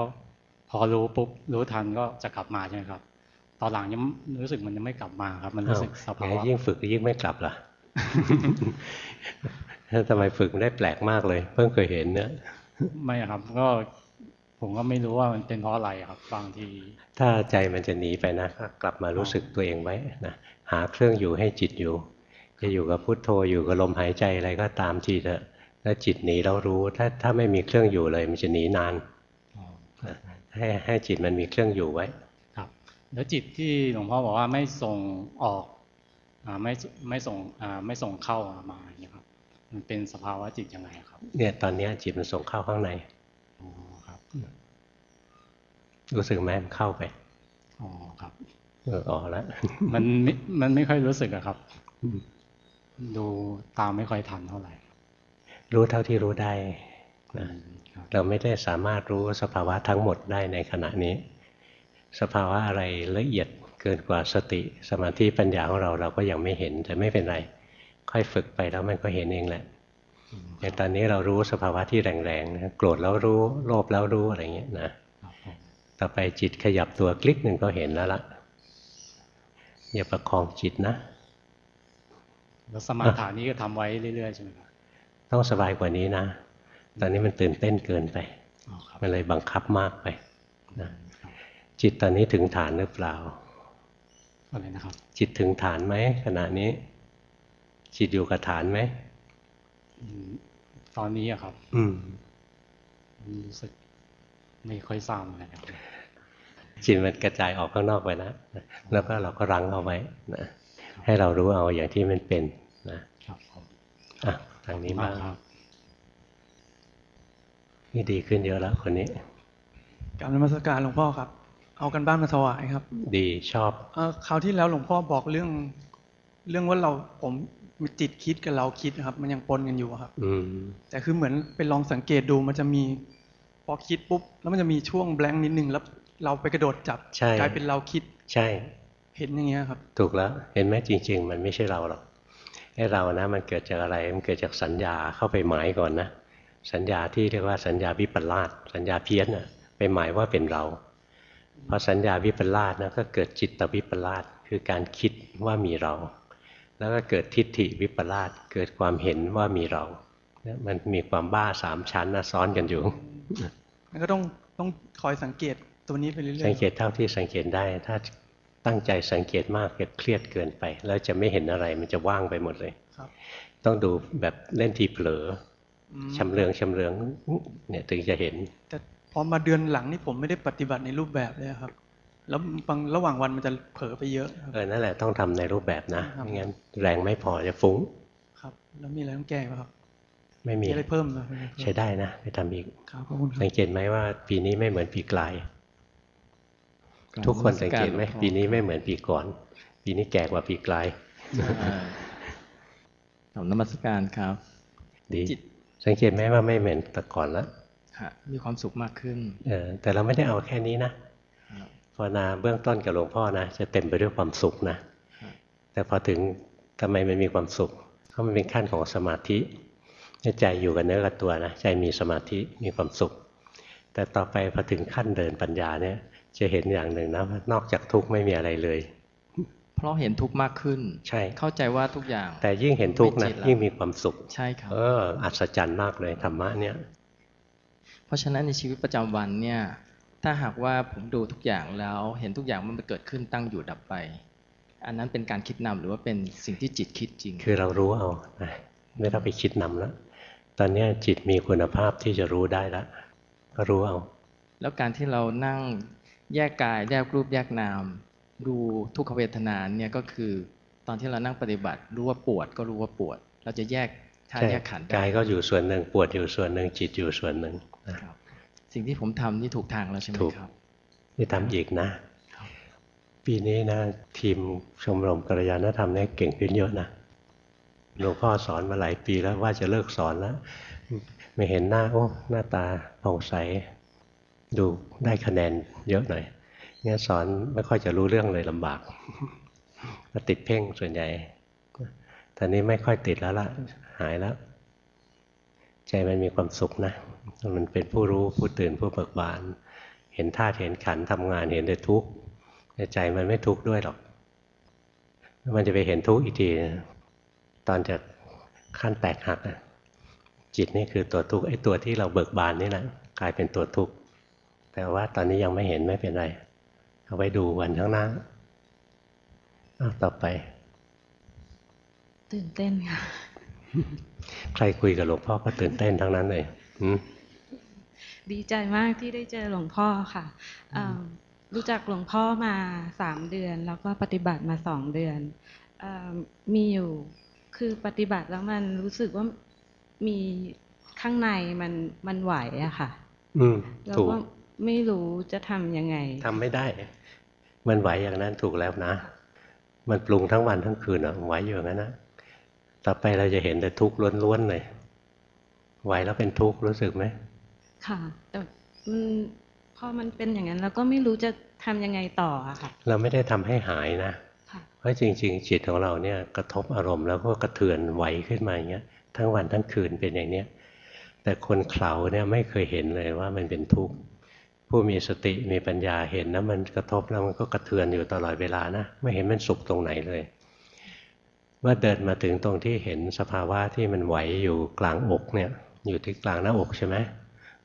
พอรู้ปุ๊บรู้ทันก็จะกลับมาใช่ไหมครับ ตอนหลังยังรู้สึกมันยังไม่กลับมาครับ มันรู้สึกสอ้าวภาวะยิ่งฝึกยิ่งไม่กลับล่ะทำไมฝึกได้แปลกมากเลย เพิ่งเคยเห็นเนี่ยไม่ครับก็ผมก็ไม่รู้ว่ามันเป็นเพราะอะไรครับบางทีถ้าใจมันจะหนีไปนะก็กลับมารู้สึกตัวเองไว้นะหาเครื่องอยู่ให้จิตอยู่ จะอยู่กับพุทโธอยู่กับลมหายใจอะไรก็ตามทีเถอะถ้าจิตหนีเรารู้ถ้าถ้าไม่มีเครื่องอยู่เลย มันจะหนีนานอ๋อนะ ให้ให้จิตมันมีเครื่องอยู่ไว้ ครับ แล้วจิตที่หลวงพ่อบอกว่าไม่ส่งออกอ่าไม่ไม่ส่งอ่าไม่ส่งเข้ามาอย่างเงี้ยครับมันเป็นสภาวะจิตยังไงครับ เนี่ยตอนเนี้ยจิตมันส่งเข้าข้างในอ๋อครับ รู้สึกไหมมันเข้าไปอ๋อครับเอออ๋อแล้วมันไม่มันไม่ค่อยรู้สึกอะครับอืมดูตามไม่ค่อยทันเท่าไหร่รู้เท่าที่รู้ได้นะครับ เราไม่ได้สามารถรู้สภาวะทั้งหมดได้ในขณะนี้ สภาวะอะไรละเอียดเกินกว่าสติสมาธิปัญญาของเราเราก็ยังไม่เห็นแต่ไม่เป็นไร ค่อยฝึกไปแล้วมันก็เห็นเองแหละอย่างตอนนี้เรารู้สภาวะที่แรงๆนะโกรธแล้วรู้โลภแล้วรู้อะไรเงี้ยนะครับผมต่อไปจิตขยับตัวคลิกหนึ่งก็เห็นแล้วละอย่าประคองจิตนะแล้วสมาธินี้ก็ทำไว้เรื่อยๆใช่ไหมครับต้องสบายกว่านี้นะ ตอนนี้มันตื่นเต้นเกินไปอ๋อครับมันเลยบังคับมากไปนะจิตตอนนี้ถึงฐานหรือเปล่าอะไรนะครับ จิตถึงฐานไหมขณะนี้ จิตอยู่กับฐานไหมอืมตอนนี้อะครับ อืมรู้สึกไม่ค่อยทราบเหมือนกันครับจิตมันกระจายออกข้างนอกไปนะแล้วก็เราก็รั้งเอาไว้นะให้เรารู้เอาอย่างที่มันเป็นนะครับผมอะทางนี้บ้างครับ นี่ดีขึ้นเยอะแล้วคนนี้กราบนมัสการหลวงพ่อครับ เอากันบ้านมาถวายครับ ดีชอบเอ่อคราวที่แล้วหลวงพ่อบอกเรื่อง เรื่องว่าเราผมจิตคิดกับเราคิดนะครับ มันยังปนกันอยู่อะครับ อืมแต่คือเหมือนไปลองสังเกตดูมันจะมีพอคิดปุ๊บแล้วมันจะมีช่วงแบงค์นิดนึงแล้วเราไปกระโดดจับใช่กลายเป็นเราคิดใช่ เห็นอย่างเงี้ยครับ ถูกแล้ว เห็นไหมจริง ๆ มันไม่ใช่เราหรอกไอ้เรานะ มันเกิดจากอะไรมันเกิดจากสัญญาเข้าไปหมายก่อนนะ สัญญาที่เรียกว่าสัญญาวิปลาสสัญญาเพี้ยนน่ะไปหมายว่าเป็นเราพอสัญญาวิปลาสนะก็เกิดจิตตวิปลาสคือการคิดว่ามีเรา แล้วก็เกิดทิฏฐิวิปลาสเกิดความเห็นว่ามีเราเนี่ยมันมีความบ้าสามชั้นนะซ้อนกันอยู่มันก็ต้องต้องคอยสังเกตตัวนี้ไปเรื่อยสังเกตเท่าที่สังเกตได้ ถ้าตั้งใจสังเกตมากจะเครียดเกินไป แล้วจะไม่เห็นอะไรมันจะว่างไปหมดเลยๆครับต้องดูแบบเล่นทีเผลออืม ชำเลืองชำเลืองเนี่ยถึงจะเห็น แต่พอมาเดือนหลังนี่ผมไม่ได้ปฏิบัติในรูปแบบเลยครับ แล้วบางระหว่างวันมันจะเผลอไปเยอะครับเออนั่นแหละต้องทำในรูปแบบนะครับไม่งั้นแรงไม่พอจะฟุ้งครับ แล้วมีอะไรต้องแก้ไหมครับ ไม่มีมีอะไรเพิ่มไหมใช้ได้นะไปทำอีกครับขอบคุณครับสังเกตไหมว่า ปีนี้ไม่เหมือนปีกลาย ทุกคนสังเกตไหมปีนี้ไม่เหมือนปีก่อน ปีนี้แก่กว่าปีกลายขอบนมัสการครับดีจิต สังเกตไหมว่าไม่เหมือนแต่ก่อนละฮะมีความสุขมากขึ้นเออแต่เราไม่ได้เอาแค่นี้นะภาวนาเบื้องต้นกับหลวงพ่อนะจะเต็มไปด้วยความสุขนะ แต่พอถึงทำไมมันมีความสุข เพราะมันเป็นขั้นของสมาธิใจอยู่กับเนื้อกับตัวนะใจมีสมาธิมีความสุข แต่ต่อไปพอถึงขั้นเดินปัญญาเนี่ยจะเห็นอย่างหนึ่งนะว่านอกจากทุกข์ไม่มีอะไรเลย เพราะเห็นทุกข์มากขึ้น ใช่ เข้าใจว่าทุกอย่าง แต่ยิ่งเห็นทุกข์นะไม่จิตละยิ่งมีความสุข ใช่ครับ เออ อัศจรรย์มากเลยธรรมะเนี่ย เพราะฉะนั้นในชีวิตประจำวันเนี่ย ถ้าหากว่าผมดูทุกอย่างแล้วเห็นทุกอย่างมันเกิดขึ้นตั้งอยู่ดับไป อันนั้นเป็นการคิดนำหรือว่าเป็นสิ่งที่จิตคิดจริง คือเรารู้เอานะไม่ต้องไปคิดนำแล้วตอนเนี้ยจิตมีคุณภาพที่จะรู้ได้แล้วก็รู้เอา แล้วการที่เรานั่งแยกกายแยกรูปแยกนาม ดูทุกขเวทนาเนี่ยก็คือ ตอนที่เรานั่งปฏิบัติรู้ว่าปวดก็รู้ว่าปวด เราจะแยกธาตุใช่แยกขันธ์ได้กายก็อยู่ส่วนหนึ่งปวดอยู่ส่วนหนึ่งจิตอยู่ส่วนหนึ่งนะครับสิ่งที่ผมทำนี่ถูกทางแล้วใช่ไหมถูกครับนี่ทำอีกนะ ปีนี้นะ ทีมชมรมกัลยาณธรรมเนี่ยเก่งขึ้นเยอะนะหลวงพ่อสอนมาหลายปีแล้วว่าจะเลิกสอนแล้วไม่เห็นหน้าโอ้หน้าตาผ่องใสดูได้คะแนนเยอะหน่อย เนี่ยสอนไม่ค่อยจะรู้เรื่องเลยลำบากมาติดเพ่งส่วนใหญ่ ตอนนี้ไม่ค่อยติดแล้วละหายแล้ว ใจมันมีความสุขนะ มันเป็นผู้รู้ผู้ตื่นผู้เบิกบาน เห็นธาตุเห็นขันทำงานเห็นแต่ทุกข์แต่ใจมันไม่ทุกข์ด้วยหรอก มันจะไปเห็นทุกข์อีกทีตอนจะขั้นแตกหักอะจิตนี่คือตัวทุกข์ไอ้ตัวที่เราเบิกบานนี่แหละกลายเป็นตัวทุกข์แต่ว่าตอนนี้ยังไม่เห็นไม่เป็นไร เอาไว้ดูวันข้างหน้าอ้าวต่อไป ตื่นเต้นค่ะ ใครคุยกับหลวงพ่อก็ตื่นเต้นทั้งนั้นเลยอืมดีใจมากที่ได้เจอหลวงพ่อค่ะเอิ่มรู้จักหลวงพ่อมาสามเดือน แล้วก็ปฏิบัติมาสองเดือนเอมมีอยู่คือปฏิบัติแล้วมันรู้สึกว่ามีข้างในมันมันไหวอะค่ะ อืมแล้วถูกก็ไม่รู้จะทำยังไงทำไม่ได้ มันไหวอย่างนั้นถูกแล้วนะ มันปรุงทั้งวันทั้งคืนอะไหวอยู่อย่างนั้นนะต่อไปเราจะเห็นแต่ทุกข์ล้วนๆเลยไหวแล้วเป็นทุกข์รู้สึกไหมค่ะ แต่มันพอมันเป็นอย่างนั้นแล้วก็ไม่รู้จะทำยังไงต่ออะค่ะ เราไม่ได้ทำให้หายนะค่ะเพราะจริง ๆ จิตของเราเนี่ยกระทบอารมณ์แล้วก็กระเทือนไหวขึ้นมาอย่างเงี้ยทั้งวันทั้งคืนเป็นอย่างเนี้ยแต่คนเขลาเนี่ยไม่เคยเห็นเลยว่ามันเป็นทุกข์ ผู้มีสติมีปัญญาเห็นนะมันกระทบแล้วมันก็กระเทือนอยู่ตลอดเวลานะไม่เห็นมันสุขตรงไหนเลยเมื่อเดินมาถึงตรงที่เห็นสภาวะที่มันไหวอยู่กลางอกเนี่ย อยู่ที่กลางหน้าอกใช่ไหม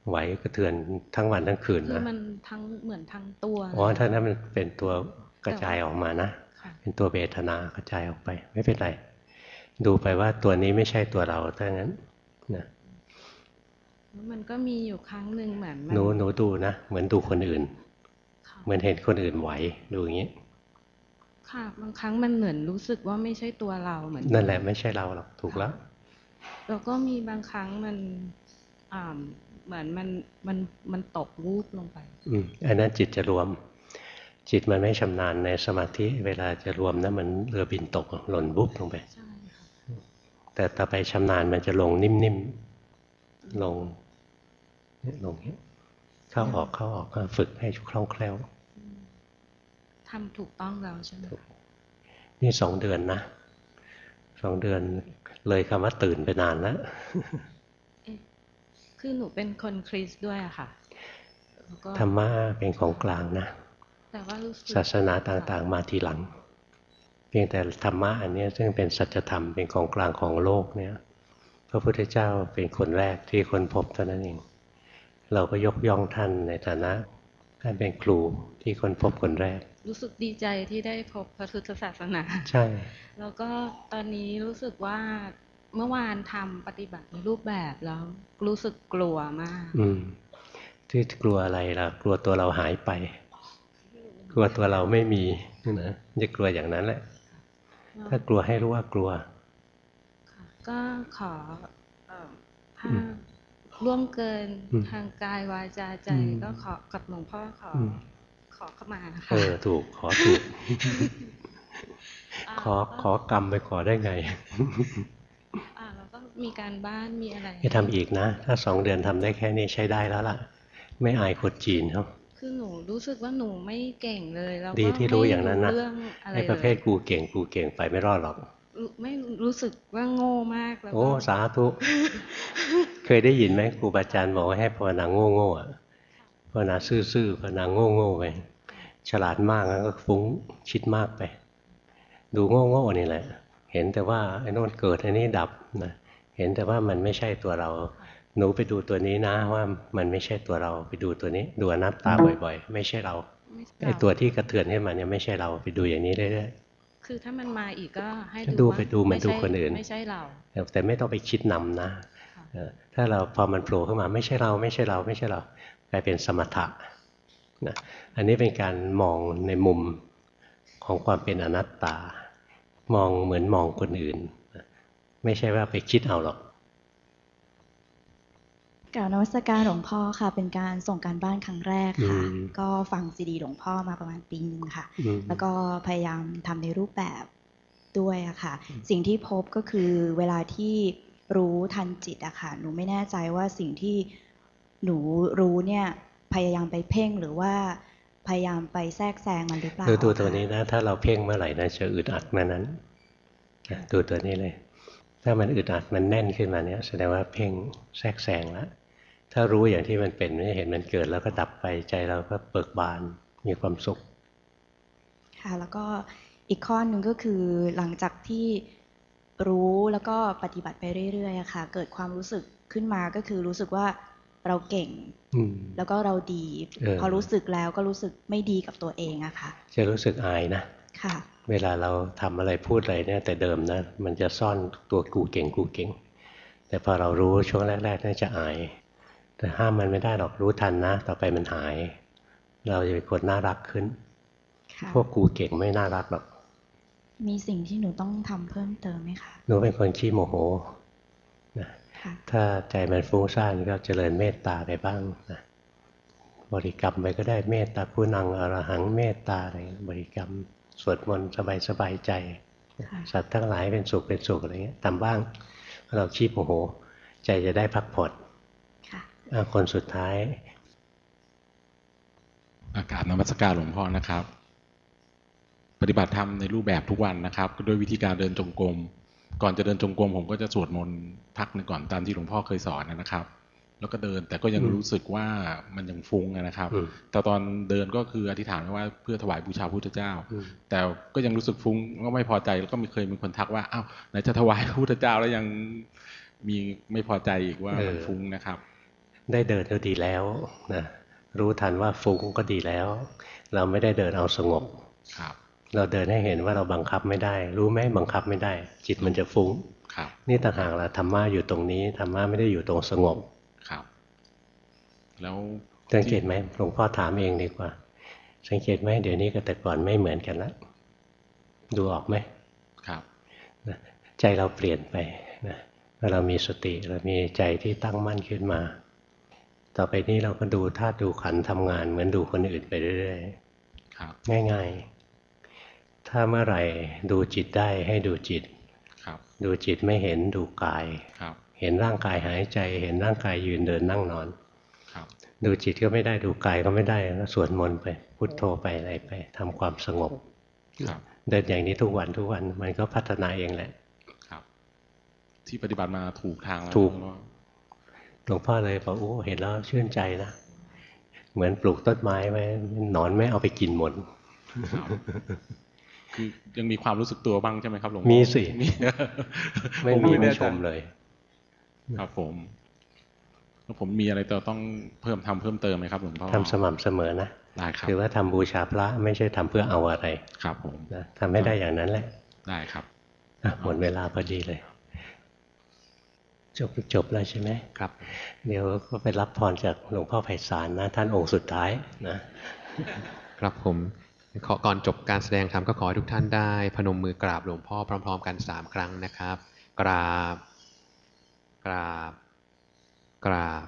ไหวกระเทือนทั้งวันทั้งคืนคือนะมันทั้งเหมือนทั้งตัวอ๋อถ้านั้นมันเป็นตัวกระจายออกมานะค่ะเป็นตัวเวทนากระจายออกไป ไม่เป็นไร ดูไปว่าตัวนี้ไม่ใช่ตัวเราถ้างั้นนะแล้ว มันก็มีอยู่ครั้งหนึ่งเหมือนมัหนูหนูดูนะ เหมือนดูคนอื่น เหมือนเห็นคนอื่นไหวดูอย่างนี้ค่ะบางครั้งมันเหมือนรู้สึกว่าไม่ใช่ตัวเราเหมือนนั่นแหละไม่ใช่เราหรอกถูกแล้วแล้วก็มีบางครั้งมันอ่าเหมือนมันมันมันตกวูบลงไป อืมอันนั้นจิตจะรวม จิตมันไม่ชำนาญในสมาธิ เวลาจะรวมนะมันเรือบินตกหล่นบุ๊บลงไปแต่ต่อไปชำนาญมันจะลงนิ่มๆลง เนี่ยลงอย่างนี้เข้าออกเข้าออกก็ฝึกให้คล่องแคล่วทำถูกต้องแล้วใช่ไหมคะนี่สองเดือนนะสองเดือนเลยคำว่าตื่นไปนานแล้วคือหนูเป็นคนคริสต์ด้วยอะค่ะแล้วก็ธรรมะเป็นของกลางนะแต่ว่ารู้สึกศาสนาต่างๆ มาทีหลัง เพียงแต่ธรรมะอันเนี้ยซึ่งเป็นสัจธรรมเป็นของกลางของโลกเนี่ยพระพุทธเจ้าเป็นคนแรกที่ค้นพบเท่านั้นเอง เราก็ยกย่องท่านในฐานะท่านเป็นครูที่ค้นพบคนแรก รู้สึกดีใจที่ได้พบพระพุทธศาสนา ใช่ แล้วก็ตอนนี้รู้สึกว่าเมื่อวานทำปฏิบัติในรูปแบบแล้วรู้สึกกลัวมาก อืมที่กลัวอะไรล่ะ กลัวตัวเราหายไป กลัวตัวเราไม่มีนะจะกลัวอย่างนั้นแหละ ถ้ากลัวให้รู้ว่ากลัว ก็ขอเอ่อถ้าอืม ร่วมเกินอืมทางกายวาจาใจอืมก็ขอกับหลวงพ่อขออมขอเข้ามาค่ะเออถูกขอถูก ขอขอกรรมไปขอได้ไงอ่าแล้วก็มีการบ้านมีอะไรไปทำอีกนะ ถ้าสองเดือนทำได้แค่นี้ใช้ได้แล้วล่ะ ไม่อายคนจีนเขาคือหนูรู้สึกว่าหนูไม่เก่งเลยแล้วก็ดีที่รู้อย่างนั้นนะไม่เรื่องอะไรไอ้ประเภทกูเก่งกูเก่งไปไม่รอดหรอกรู้ ไม่รู้สึกว่าโง่มากแล้วก็โอ้สาธุ เคยได้ยินไหมครูบาอาจารย์บอกว่าให้ภาวนาโง่โง่ๆอะภาวนาซื่อๆภาวนาโง่โง่ๆไปฉลาดมากแล้วก็ฟุ้งคิดมากไป ดูโง่โง่ๆนี่แหละ เห็นแต่ว่าไอ้โน่นเกิดไอ้นี่ดับนะเห็นแต่ว่ามันไม่ใช่ตัวเรา หนูไปดูตัวนี้นะว่ามันไม่ใช่ตัวเราไปดูตัวนี้ ดูอนัตตาบ่อย ๆ ไม่ใช่เราไอ้ตัวที่กระเทือนขึ้นมาเนี่ยไม่ใช่เราไปดูอย่างนี้เรื่อย คือถ้ามันมาอีกก็ให้ก็ดูว่าไปดูเหมือนไใช่ดูคนอื่นไม่ใช่เราๆแต่แต่ไม่ต้องไปคิดนำนะเออถ้าเราพอมันโผล่ขึ้นมาไม่ใช่เราไม่ใช่เราไม่ใช่เรากลายเป็นสมถะนะอันนี้เป็นการมองในมุมของความเป็นอนัตตา มองเหมือนมองคนอื่นนะไม่ใช่ว่าไปคิดเอาหรอก กล่าวนวัตการหลวงพ่อค่ะ เป็นการส่งการบ้านครั้งแรกค่ะอืมก็ฟังซีดีหลวงพ่อมาประมาณปีหนึ่งค่ะอืมแล้วก็พยายามทำในรูปแบบด้วยอะค่ะ สิ่งที่พบก็คือเวลาที่รู้ทันจิตอะค่ะ หนูไม่แน่ใจว่าสิ่งที่หนูรู้เนี่ยพยายามไปเพ่งหรือว่าพยายามไปแทรกแซงมันหรือเปล่าดูดูอะตัวค่ะนี้นะ ถ้าเราเพ่งเมื่อไหร่นะจะอึดอัดเมื่อนั้นนะดูตัวนี้เลย ถ้ามันอึดอัดมันแน่นขึ้นมาเนี่ยแสดงว่าเพ่งแทรกแซงแล้ว ถ้ารู้อย่างที่มันเป็นไม่เห็นมันเกิดแล้วก็ดับไปใจเราก็เบิกบานมีความสุข ค่ะ แล้วก็อีกข้อหนึ่งก็คือหลังจากที่รู้แล้วก็ปฏิบัติไปเรื่อยๆอะค่ะ เกิดความรู้สึกขึ้นมาก็คือรู้สึกว่าเราเก่งอืมแล้วก็เราดีเออพอรู้สึกแล้วก็รู้สึกไม่ดีกับตัวเองอะค่ะ จะรู้สึกอายนะค่ะ เวลาเราทำอะไรพูดอะไรเนี่ยแต่เดิมนะมันจะซ่อนตัวกูเก่งกูเก่ง แต่พอเรารู้ช่วงแรกๆน่าจะอาย แต่ห้ามมันไม่ได้หรอกรู้ทันนะ ต่อไปมันหาย เราจะเป็นคนน่ารักขึ้นค่ะพวกกูเก่งไม่น่ารักหรอก มีสิ่งที่หนูต้องทำเพิ่มเติมไหมคะหนูเป็นคนขี้โมโหนะค่ะถ้าใจมันฟุ้งซ่านก็เจริญเมตตาไปบ้างนะบริกรรมไปก็ได้เมตตาผู้นังอรหังเมตตาอะไรบริกรรมสวดมนต์สบายสบายใจค่ะสัตว์ทั้งหลายเป็นสุขเป็นสุขอะไรเงี้ยทำบ้างเราขี้โมโห ใจจะได้พักผ่อน ค่ะอะคนสุดท้าย อากาศนมัสการหลวงพ่อนะครับ ปฏิบัติธรรมในรูปแบบทุกวันนะครับโดยวิธีการเดินจงกรมก่อนจะเดินจงกรมผมก็จะสวดมนต์พักหนึงก่อนตามที่หลวงพ่อเคยสอนนะครับ แล้วก็เดินแต่ก็ยังอืมรู้สึกว่ามันยังฟุ้งอะนะครับอืมแต่ตอนเดินก็คืออธิษฐานไว้ว่าเพื่อถวายบูชาพระพุทธเจ้าอืมแต่ก็ยังรู้สึกฟุ้งก็ไม่พอใจแล้วก็มีเคยมีคนทักว่าอ้าวไหนจะถวายพระพุทธเจ้าแล้วยังมีไม่พอใจอีกว่ามันฟุ้งนะครับ ได้เดินก็ดีแล้วนะรู้ทันว่าฟุ้งก็ดีแล้ว เราไม่ได้เดินเอาสงบครับ เราเดินให้เห็นว่าเราบังคับไม่ได้ รู้ไหมบังคับไม่ได้ จิตมันจะฟุ้งครับนี่ต่างหากละธรรมะอยู่ตรงนี้ธรรมะไม่ได้อยู่ตรงสงบครับ แล้วสังเกตไหมหลวงพ่อถามเองดีกว่า สังเกตไหมเดี๋ยวนี้กับแต่ก่อนไม่เหมือนกันละดูออกไหมครับนะใจเราเปลี่ยนไปนะเมื่อเรามีสติเรามีใจที่ตั้งมั่นขึ้นมา ต่อไปนี้เราก็ดูธาตุดูขันธ์ทำงาน เหมือนดูคนอื่นไปเรื่อยครับๆง่ายๆ ถ้าเมื่อไหร่ดูจิตได้ให้ดูจิตครับดูจิตไม่เห็นดูกายครับเห็นร่างกายหายใจ เห็นร่างกายยืนเดินนั่งนอนครับดูจิตก็ไม่ได้ดูกายก็ไม่ได้ก็สวดมนต์ไป พุทโธไปอะไรไปทำความสงบครับเดินอย่างนี้ทุกวันทุกวันมันก็พัฒนาเองแหละครับที่ปฏิบัติมาถูกทางแล้วถูก หลวงพ่อหลวงพ่อเลยบอกโอ้เห็นแล้วชื่นใจนะเหมือนปลูกต้นไม้ไว้หนอนไม่เอาไปกินหมดครับคือยังมีความรู้สึกตัวบ้างใช่ไหมครับหลวงพ่อมีสิมีไม่ผมีแน่ไม่ใจชมเลย ครับผมแล้วผมมีอะไรจะต้องเพิ่มทำเพิ่มเติมไหมครับหลวงพ่อทำสม่ำเสมอนะได้ครับคือว่าทำบูชาพระไม่ใช่ทำเพื่อเอาอะไร ครับผมนะทำให้ได้อย่างนั้นแหละ ได้ครับอะหมดเวลาพอดีเลย จบจบแล้วใช่ไหมครับ เดี๋ยวก็ไปรับพรจากหลวงพ่อไพศาลนะ ท่านองค์สุดท้ายนะ ครับผมขอก่อนจบการแสดงธรรมก็ขอให้ทุกท่านได้ พนมมือกราบหลวงพ่อพร้อม ๆ กันสามครั้งนะครับ กราบ กราบ กราบ